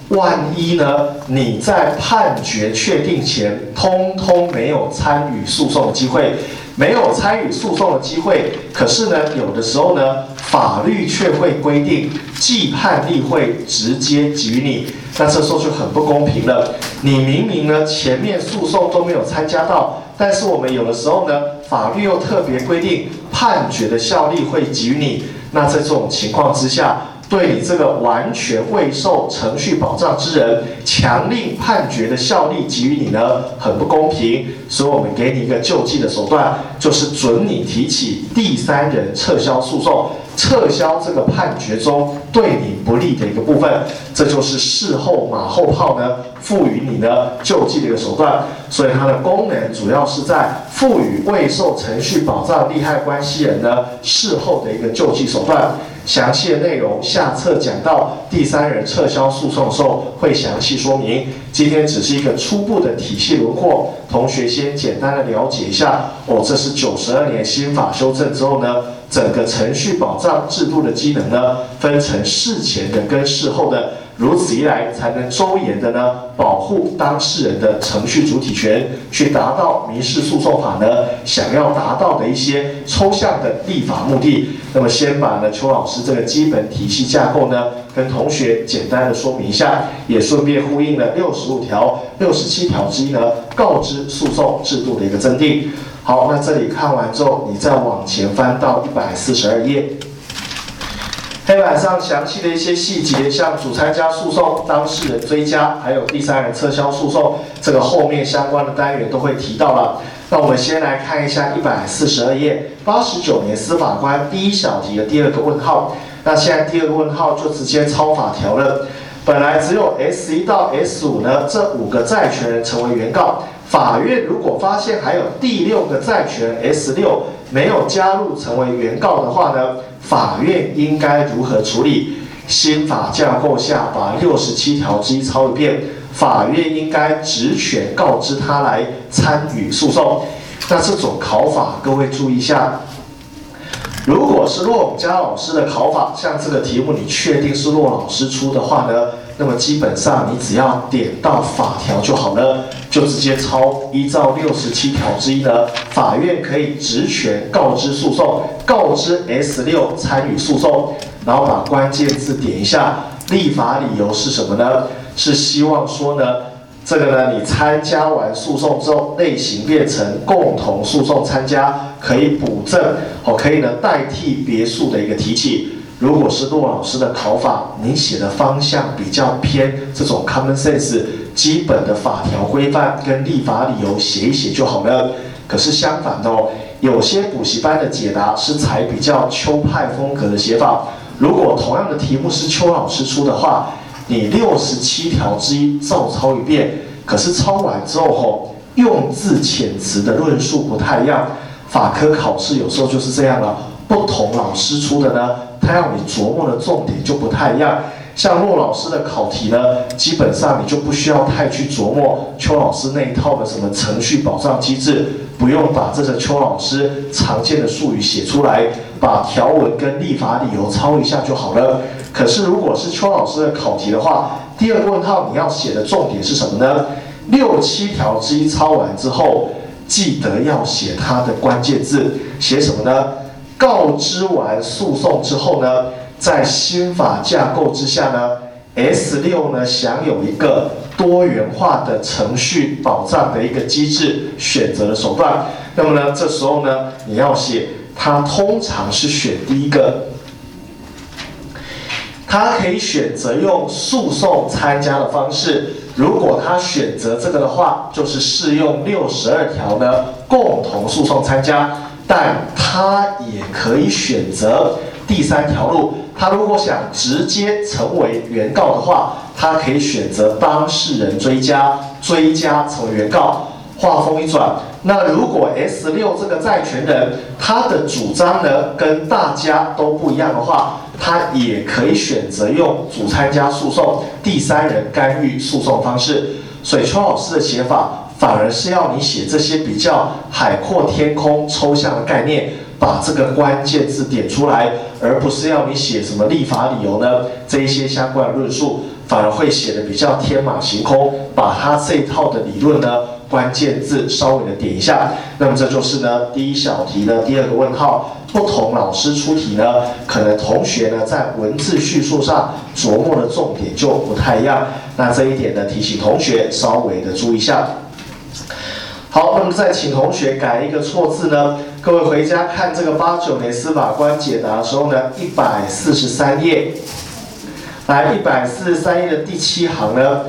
万一呢，你在判决确定前，通通没有参与诉讼的机会。没有参与诉讼的机会，可是呢，有的时候呢，法律却会规定既判例会直接给予你，那这时候就很不公平了。你明明呢前面诉讼都没有参加到，但是我们有的时候呢，法律又特别规定判决的效力会给予你，那在这种情况之下。对你这个完全未受程序保障之人，强令判决的效力给予你呢，很不公平。所以我们给你一个救济的手段，就是准你提起第三人撤销诉讼。撤销这个判决中对你不利的一个部分，这就是事后马后炮呢赋予你的救济的一个手段。所以它的功能主要是在赋予未受程序保障利害关系人呢事后的一个救济手段。详细的内容下册讲到第三人撤销诉讼的时候会详细说明。今天只是一个初步的体系轮廓，同学先简单的了解一下。哦，这是九十二年新法修正之后呢。整个程序保障制度的机能呢，分成事前的跟事后的，如此一来才能周延的呢，保护当事人的程序主体权，去达到民事诉讼法呢想要达到的一些抽象的立法目的。那么先把呢邱老师这个基本体系架构呢，跟同学简单的说明一下，也顺便呼应了六十五条、六十七条之一呢，告知诉讼制度的一个增订。好，那这里看完之后，你再往前翻到一百四十二页，黑板上详细的一些细节，像主参加诉讼、当事人追加，还有第三人撤销诉讼，这个后面相关的单元都会提到了。那我们先来看一下一百四十二页，八十九年司法官第一小题的第二个问号。那现在第二个问号就直接抄法条了。本来只有 S 一到 S 五呢，这五个债权人成为原告。法院如果发现还有第六个债权 S 六没有加入成为原告的话呢，法院应该如何处理？新法架构下把六十七条之一抄一遍。法院应该职权告知他来参与诉讼。那这种考法，各位注意一下。如果是骆永佳老师的考法，像这个题目你确定是骆老师出的话呢，那么基本上你只要点到法条就好了，就直接抄。依照六十七条之一呢，法院可以职权告知诉讼，告知 S 六参与诉讼，然后把关键字点一下。立法理由是什么呢？是希望说呢。这个呢，你参加完诉讼之后，类型变成共同诉讼参加，可以补正，哦，可以呢代替别墅的一个提起。如果是陆老师的考法，您写的方向比较偏这种 common sense 基本的法条规范跟立法理由写一写就好了。可是相反的哦，有些补习班的解答是采比较秋派风格的写法。如果同样的题目是邱老师出的话。你六十七条之一照抄一遍，可是抄完之后吼，用字遣词的论述不太一样。法科考试有时候就是这样了，不同老师出的呢，他要你琢磨的重点就不太一样。像骆老师的考题呢，基本上你就不需要太去琢磨邱老师那一套的什么程序保障机制，不用把这个邱老师常见的术语写出来，把条文跟立法理由抄一下就好了。可是，如果是邱老师的考题的话，第二个问号你要写的重点是什么呢？六七条之一抄完之后，记得要写它的关键字，写什么呢？告知完诉讼之后呢，在新法架构之下呢，S 六呢享有一个多元化的程序保障的一个机制选择的手段。那么呢，这时候呢，你要写它通常是选第一个。他可以选择用诉讼参加的方式，如果他选择这个的话，就是适用六十二条的共同诉讼参加。但他也可以选择第三条路，他如果想直接成为原告的话，他可以选择当事人追加，追加成为原告。话锋一转，那如果 S 六这个债权人他的主张呢跟大家都不一样的话，他也可以选择用主参加诉讼、第三人干预诉讼方式。所以邱老师的写法反而是要你写这些比较海阔天空、抽象的概念，把这个关键字点出来，而不是要你写什么立法理由呢？这一些相关的论述反而会写的比较天马行空，把它这一套的理论呢。关键字稍微的点一下，那么这就是呢第一小题的第二个问号。不同老师出题呢，可能同学呢在文字叙述上琢磨的重点就不太一样。那这一点呢，提醒同学稍微的注意一下。好，那么再请同学改一个错字呢。各位回家看这个八九年司法官解答的时候呢，一百四十三页，来一百四十三页的第七行呢。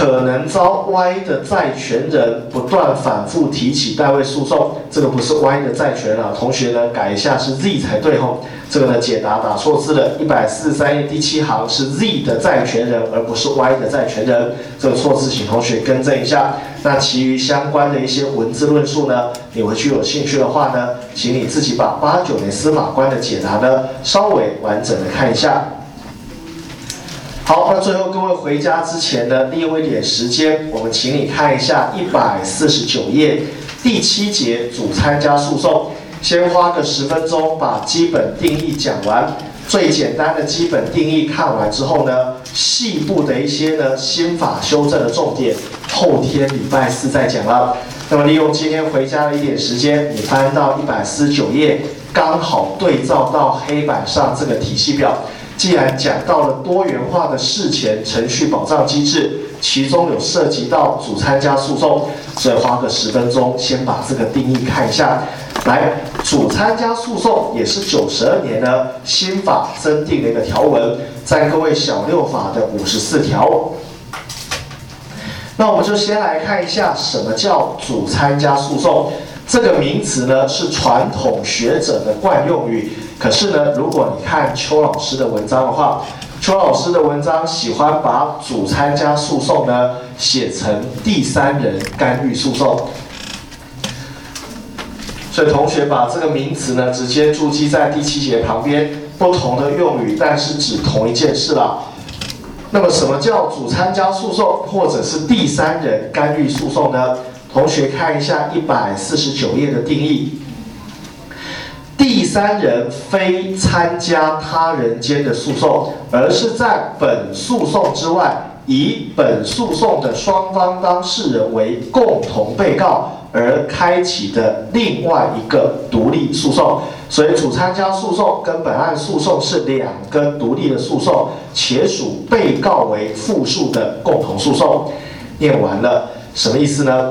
可能遭 Y 的债权人不断反复提起代位诉讼，这个不是 Y 的债权啊，同学呢改一下是 Z 才对吼。这个呢解答打错字了，一百四十三页第七行是 Z 的债权人，而不是 Y 的债权人，这个错字请同学更正一下。那其余相关的一些文字论述呢，你回去有兴趣的话呢，请你自己把八九年司法官的解答呢稍微完整的看一下。好，那最后各位回家之前呢，利用一点时间，我们请你看一下一百四十九页第七节主参加诉讼。先花个十分钟把基本定义讲完，最简单的基本定义看完之后呢，细部的一些呢新法修正的重点，后天礼拜四再讲了。那么利用今天回家的一点时间，你翻到一百四十九页，刚好对照到黑板上这个体系表。既然讲到了多元化的事前程序保障机制，其中有涉及到主参加诉讼，所以花个十分钟先把这个定义看一下。来，主参加诉讼也是九十二年呢新法增订的一个条文，在各位小六法的五十四条。那我们就先来看一下什么叫主参加诉讼。这个名词呢是传统学者的惯用语。可是呢，如果你看邱老师的文章的话，邱老师的文章喜欢把主参加诉讼呢写成第三人干预诉讼，所以同学把这个名词呢直接注记在第七节旁边，不同的用语，但是指同一件事了。那么什么叫主参加诉讼或者是第三人干预诉讼呢？同学看一下一百四十九页的定义。第三人非参加他人间的诉讼，而是在本诉讼之外，以本诉讼的双方当事人为共同被告而开启的另外一个独立诉讼。所以，主参加诉讼跟本案诉讼是两个独立的诉讼，且属被告为复数的共同诉讼。念完了，什么意思呢？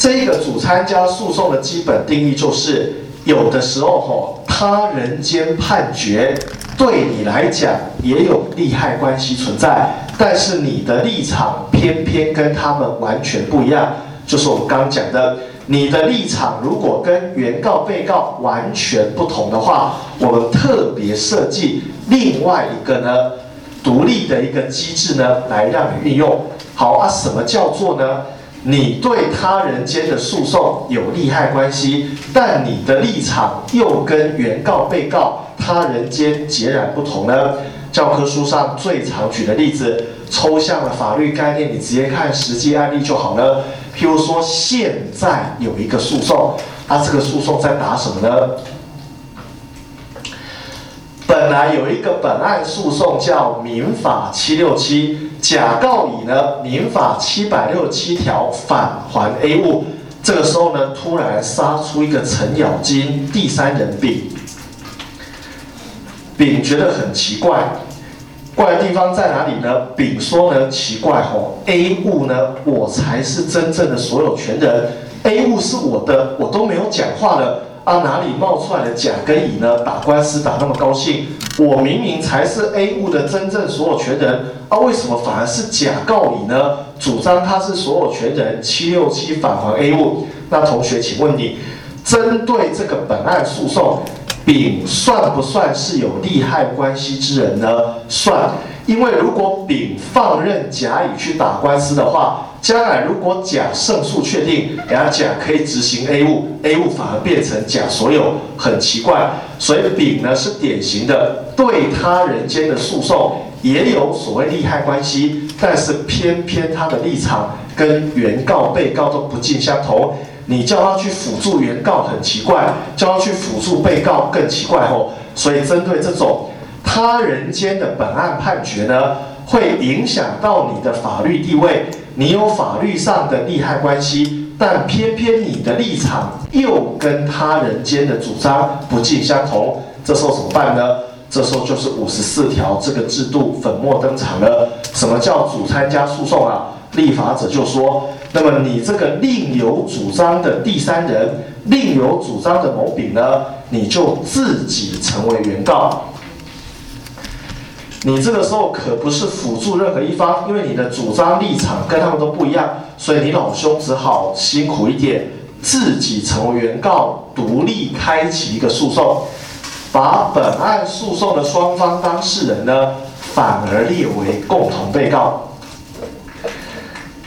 这个主参加诉讼的基本定义就是，有的时候吼，他人间判决对你来讲也有利害关系存在，但是你的立场偏偏跟他们完全不一样。就是我们刚刚讲的，你的立场如果跟原告、被告完全不同的话，我们特别设计另外一个呢，独立的一个机制呢，来让你运用。好啊，什么叫做呢？你对他人间的诉讼有利害关系，但你的立场又跟原告、被告他人间截然不同呢？教科书上最常举的例子，抽象的法律概念，你直接看实际案例就好了。譬如说，现在有一个诉讼，那，这个诉讼在打什么呢？本来有一个本案诉讼叫民法七六七，甲告乙呢民法七百六十七条返还 A 物，这个时候呢突然杀出一个程咬金，第三人丙，丙觉得很奇怪，怪的地方在哪里呢？丙说呢奇怪吼，A 物呢我才是真正的所有权人，A 物是我的，我都没有讲话了。啊，哪里冒出来的甲跟乙呢？打官司打那么高兴，我明明才是 A 物的真正所有权人啊，为什么反而是甲告乙呢？主张他是所有权人，七六七返还 A 物。那同学，请问你，针对这个本案诉讼，丙算不算是有利害关系之人呢？算，因为如果丙放任甲乙去打官司的话。将来如果甲胜诉确定，然后甲可以执行 A 物，A 物反而变成甲所有，很奇怪。所以丙呢是典型的对他人间的诉讼，也有所谓利害关系，但是偏偏他的立场跟原告、被告都不尽相同。你叫他去辅助原告很奇怪，叫他去辅助被告更奇怪哦。所以针对这种他人间的本案判决呢，会影响到你的法律地位。你有法律上的利害关系，但偏偏你的立场又跟他人间的主张不尽相同，这时候怎么办呢？这时候就是五十四条这个制度粉墨登场了。什么叫主参加诉讼啊？立法者就说，那么你这个另有主张的第三人，另有主张的某丙呢，你就自己成为原告。你这个时候可不是辅助任何一方，因为你的主张立场跟他们都不一样，所以你老兄只好辛苦一点，自己成为原告，独立开启一个诉讼，把本案诉讼的双方当事人呢，反而列为共同被告。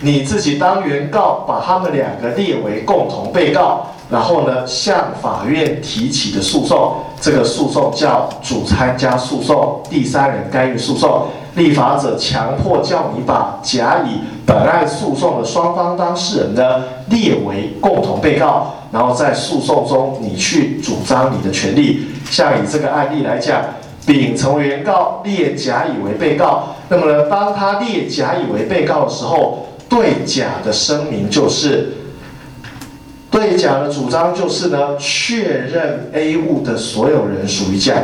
你自己当原告，把他们两个列为共同被告。然后呢，向法院提起的诉讼，这个诉讼叫主参加诉讼，第三人干预诉讼。立法者强迫叫你把甲乙本案诉讼的双方当事人呢列为共同被告，然后在诉讼中你去主张你的权利。像以这个案例来讲，丙成为原告，列甲乙为被告。那么呢，当他列甲乙为被告的时候，对甲的声明就是。对甲的主张就是呢，确认 A 物的所有人属于甲，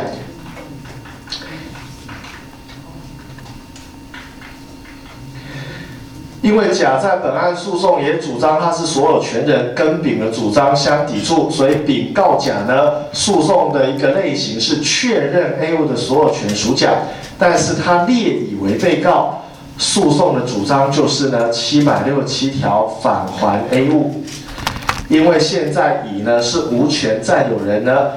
因为甲在本案诉讼也主张他是所有权人，跟丙的主张相抵触，所以丙告甲呢，诉讼的一个类型是确认 A 物的所有权属甲，但是他列以为被告，诉讼的主张就是呢，七百六十七条返还 A 物。因为现在乙呢是无权占有人呢，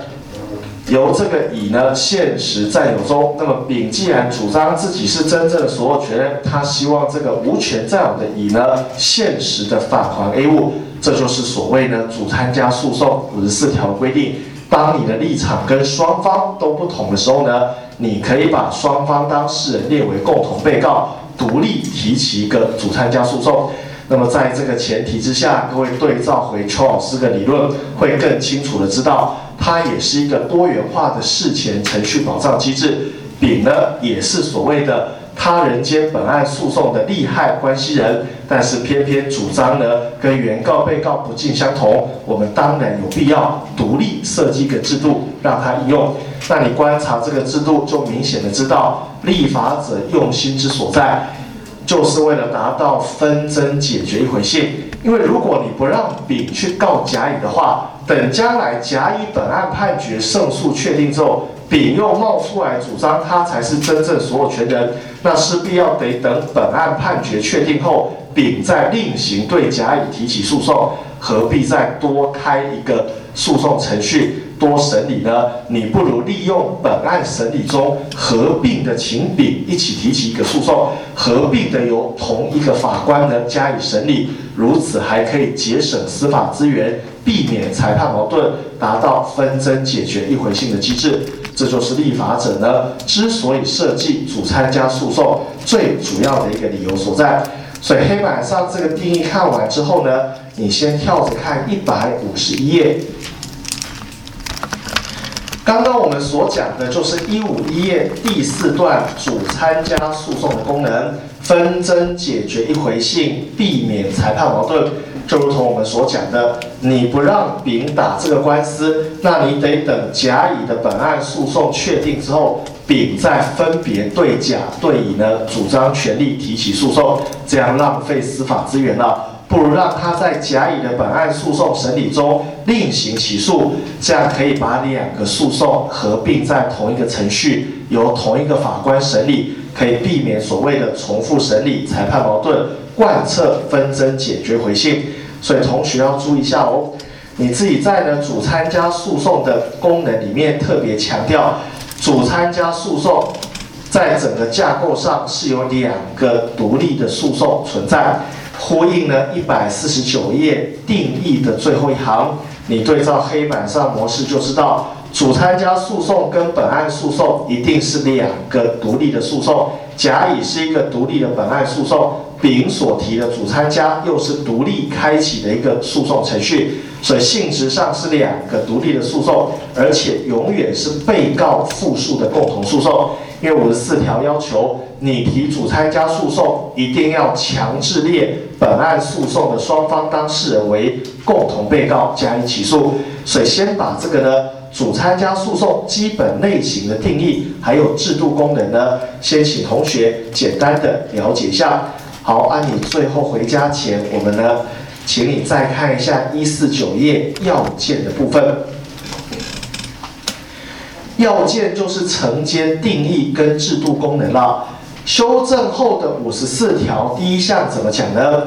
由这个乙呢现实占有中，那么丙既然主张自己是真正的所有权人，他希望这个无权占有的乙呢现实的返还 A 物，这就是所谓呢主参加诉讼五十四条规定。当你的立场跟双方都不同的时候呢，你可以把双方当事人列为共同被告，独立提起一个主参加诉讼。那么在这个前提之下，各位对照回邱老师的理论，会更清楚的知道，它也是一个多元化的事前程序保障机制。丙呢，也是所谓的他人间本案诉讼的利害关系人，但是偏偏主张呢，跟原告、被告不尽相同。我们当然有必要独立设计一个制度，让它应用。那你观察这个制度，就明显的知道立法者用心之所在。就是为了达到纷争解决一回性，因为如果你不让丙去告甲乙的话，等将来甲乙本案判决胜诉确定之后，丙又冒出来主张他才是真正所有权人，那势必要得等本案判决确定后，丙再另行对甲乙提起诉讼，何必再多开一个诉讼程序？多审理呢？你不如利用本案审理中合并的请丙一起提起一个诉讼，合并的由同一个法官呢加以审理，如此还可以节省司法资源，避免裁判矛盾，达到纷争解决一回性的机制。这就是立法者呢之所以设计主参加诉讼最主要的一个理由所在。所以黑板上这个定义看完之后呢，你先跳着看一百五十一页。刚刚我们所讲的就是一五一页第四段主参加诉讼的功能，纷争解决一回性，避免裁判矛盾。就如同我们所讲的，你不让丙打这个官司，那你得等甲乙的本案诉讼确定之后，丙再分别对甲对乙呢主张权利提起诉讼，这样浪费司法资源了。不如让他在甲乙的本案诉讼审理中另行起诉，这样可以把两个诉讼合并在同一个程序，由同一个法官审理，可以避免所谓的重复审理、裁判矛盾、贯彻纷争解决回信。所以同学要注意一下哦，你自己在呢主参加诉讼的功能里面特别强调，主参加诉讼在整个架构上是有两个独立的诉讼存在。呼应呢一百四十九页定义的最后一行，你对照黑板上模式就知道，主参加诉讼跟本案诉讼一定是两个独立的诉讼。甲乙是一个独立的本案诉讼，丙所提的主参加又是独立开启的一个诉讼程序，所以性质上是两个独立的诉讼，而且永远是被告复述的共同诉讼。因为五十四条要求你提主参加诉讼，一定要强制列本案诉讼的双方当事人为共同被告加以起诉。所以先把这个呢主参加诉讼基本类型的定义，还有制度功能呢，先请同学简单的了解一下。好，按你最后回家前，我们呢，请你再看一下一四九页要件的部分。要件就是承接定义跟制度功能了。修正后的五十四条第一项怎么讲呢？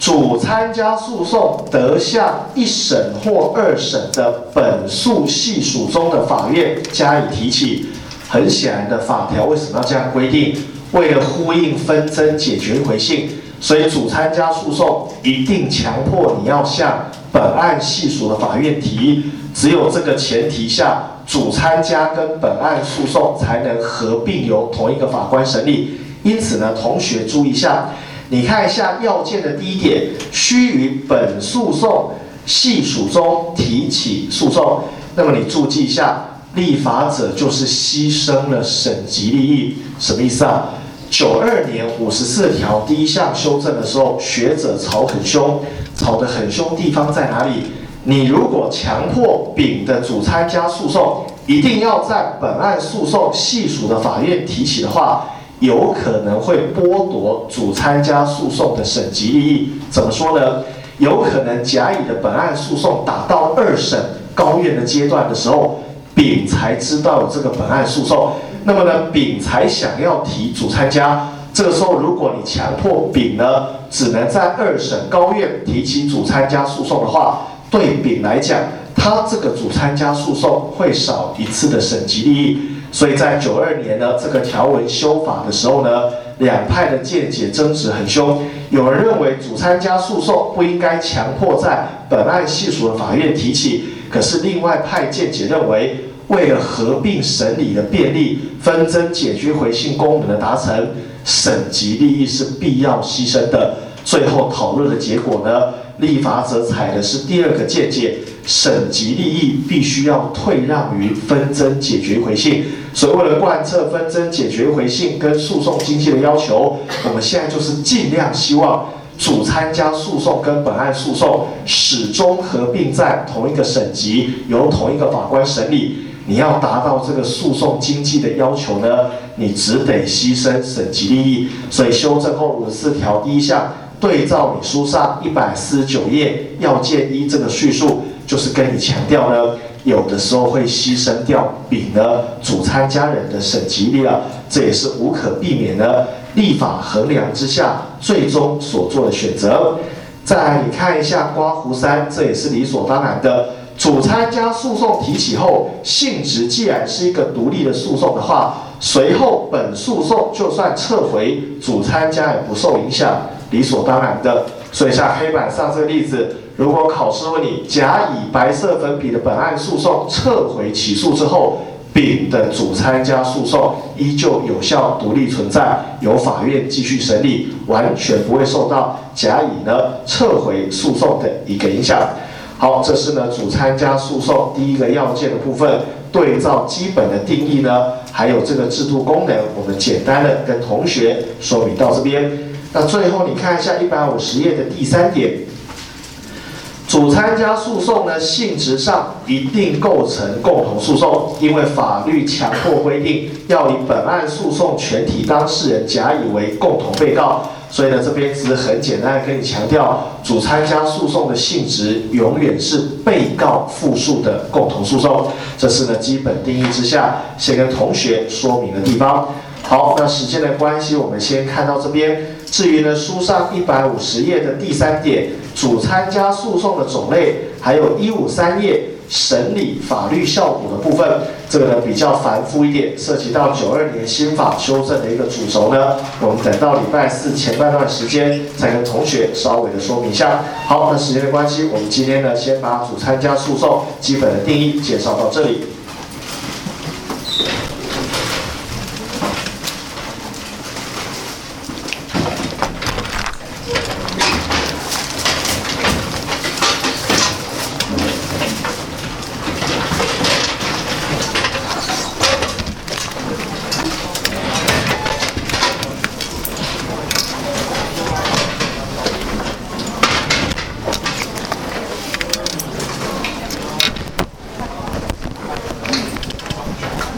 主参加诉讼得向一审或二审的本诉系属中的法院加以提起。很显然的，法条为什么要这样规定？为了呼应纷争解决回信，所以主参加诉讼一定强迫你要向本案系属的法院提。只有这个前提下。主参加跟本案诉讼才能合并由同一个法官审理，因此呢，同学注意一下，你看一下要件的第一点，须于本诉讼系属中提起诉讼。那么你注记一下，立法者就是牺牲了省级利益，什么意思啊？九二年五十四条第一项修正的时候，学者吵很凶，吵得很凶地方在哪里？你如果强迫丙的主参加诉讼一定要在本案诉讼系属的法院提起的话，有可能会剥夺主参加诉讼的审级利益。怎么说呢？有可能甲乙的本案诉讼打到二审高院的阶段的时候，丙才知道这个本案诉讼，那么呢，丙才想要提主参加。这个时候，如果你强迫丙呢，只能在二审高院提起主参加诉讼的话，对丙来讲，他这个主参加诉讼会少一次的省级利益，所以在九二年呢，这个条文修法的时候呢，两派的见解争执很凶。有人认为主参加诉讼不应该强迫在本案系属的法院提起，可是另外派见解认为，为了合并审理的便利，纷争解决回信功能的达成，省级利益是必要牺牲的。最后讨论的结果呢，立法者采的是第二个见解，省级利益必须要退让于纷争解决回信。所以为了贯彻纷争解决回信跟诉讼经济的要求，我们现在就是尽量希望。主参加诉讼跟本案诉讼始终合并在同一个省级，由同一个法官审理。你要达到这个诉讼经济的要求呢，你只得牺牲省级利益。所以修正后五十四条第一项，对照你书上一百四十九页要件一这个叙述，就是跟你强调呢，有的时候会牺牲掉丙呢主参加人的省级利益，这也是无可避免的。立法衡量之下，最终所做的选择。再来，你看一下刮胡三，这也是理所当然的。主参加诉讼提起后，性质既然是一个独立的诉讼的话，随后本诉讼就算撤回，主参加也不受影响，理所当然的。所以像黑板上这个例子，如果考试问你甲乙白色粉笔的本案诉讼撤回起诉之后。丙的主参加诉讼依旧有效独立存在，由法院继续审理，完全不会受到甲乙呢撤回诉讼的一个影响。好，这是呢主参加诉讼第一个要件的部分，对照基本的定义呢，还有这个制度功能，我们简单的跟同学说明到这边。那最后你看一下一百五十页的第三点。主参加诉讼呢，性质上一定构成共同诉讼，因为法律强迫规定要以本案诉讼全体当事人甲乙为共同被告，所以呢，这边只是很简单的跟你强调，主参加诉讼的性质永远是被告复述的共同诉讼，这是呢基本定义之下先跟同学说明的地方。好，那时间的关系，我们先看到这边。至于呢，书上一百五十页的第三点，主参加诉讼的种类，还有一五三页审理法律效果的部分，这个呢比较繁复一点，涉及到九二年新法修正的一个主轴呢，我们等到礼拜四前半段时间再跟同学稍微的说明一下。好，那时间的关系，我们今天呢先把主参加诉讼基本的定义介绍到这里。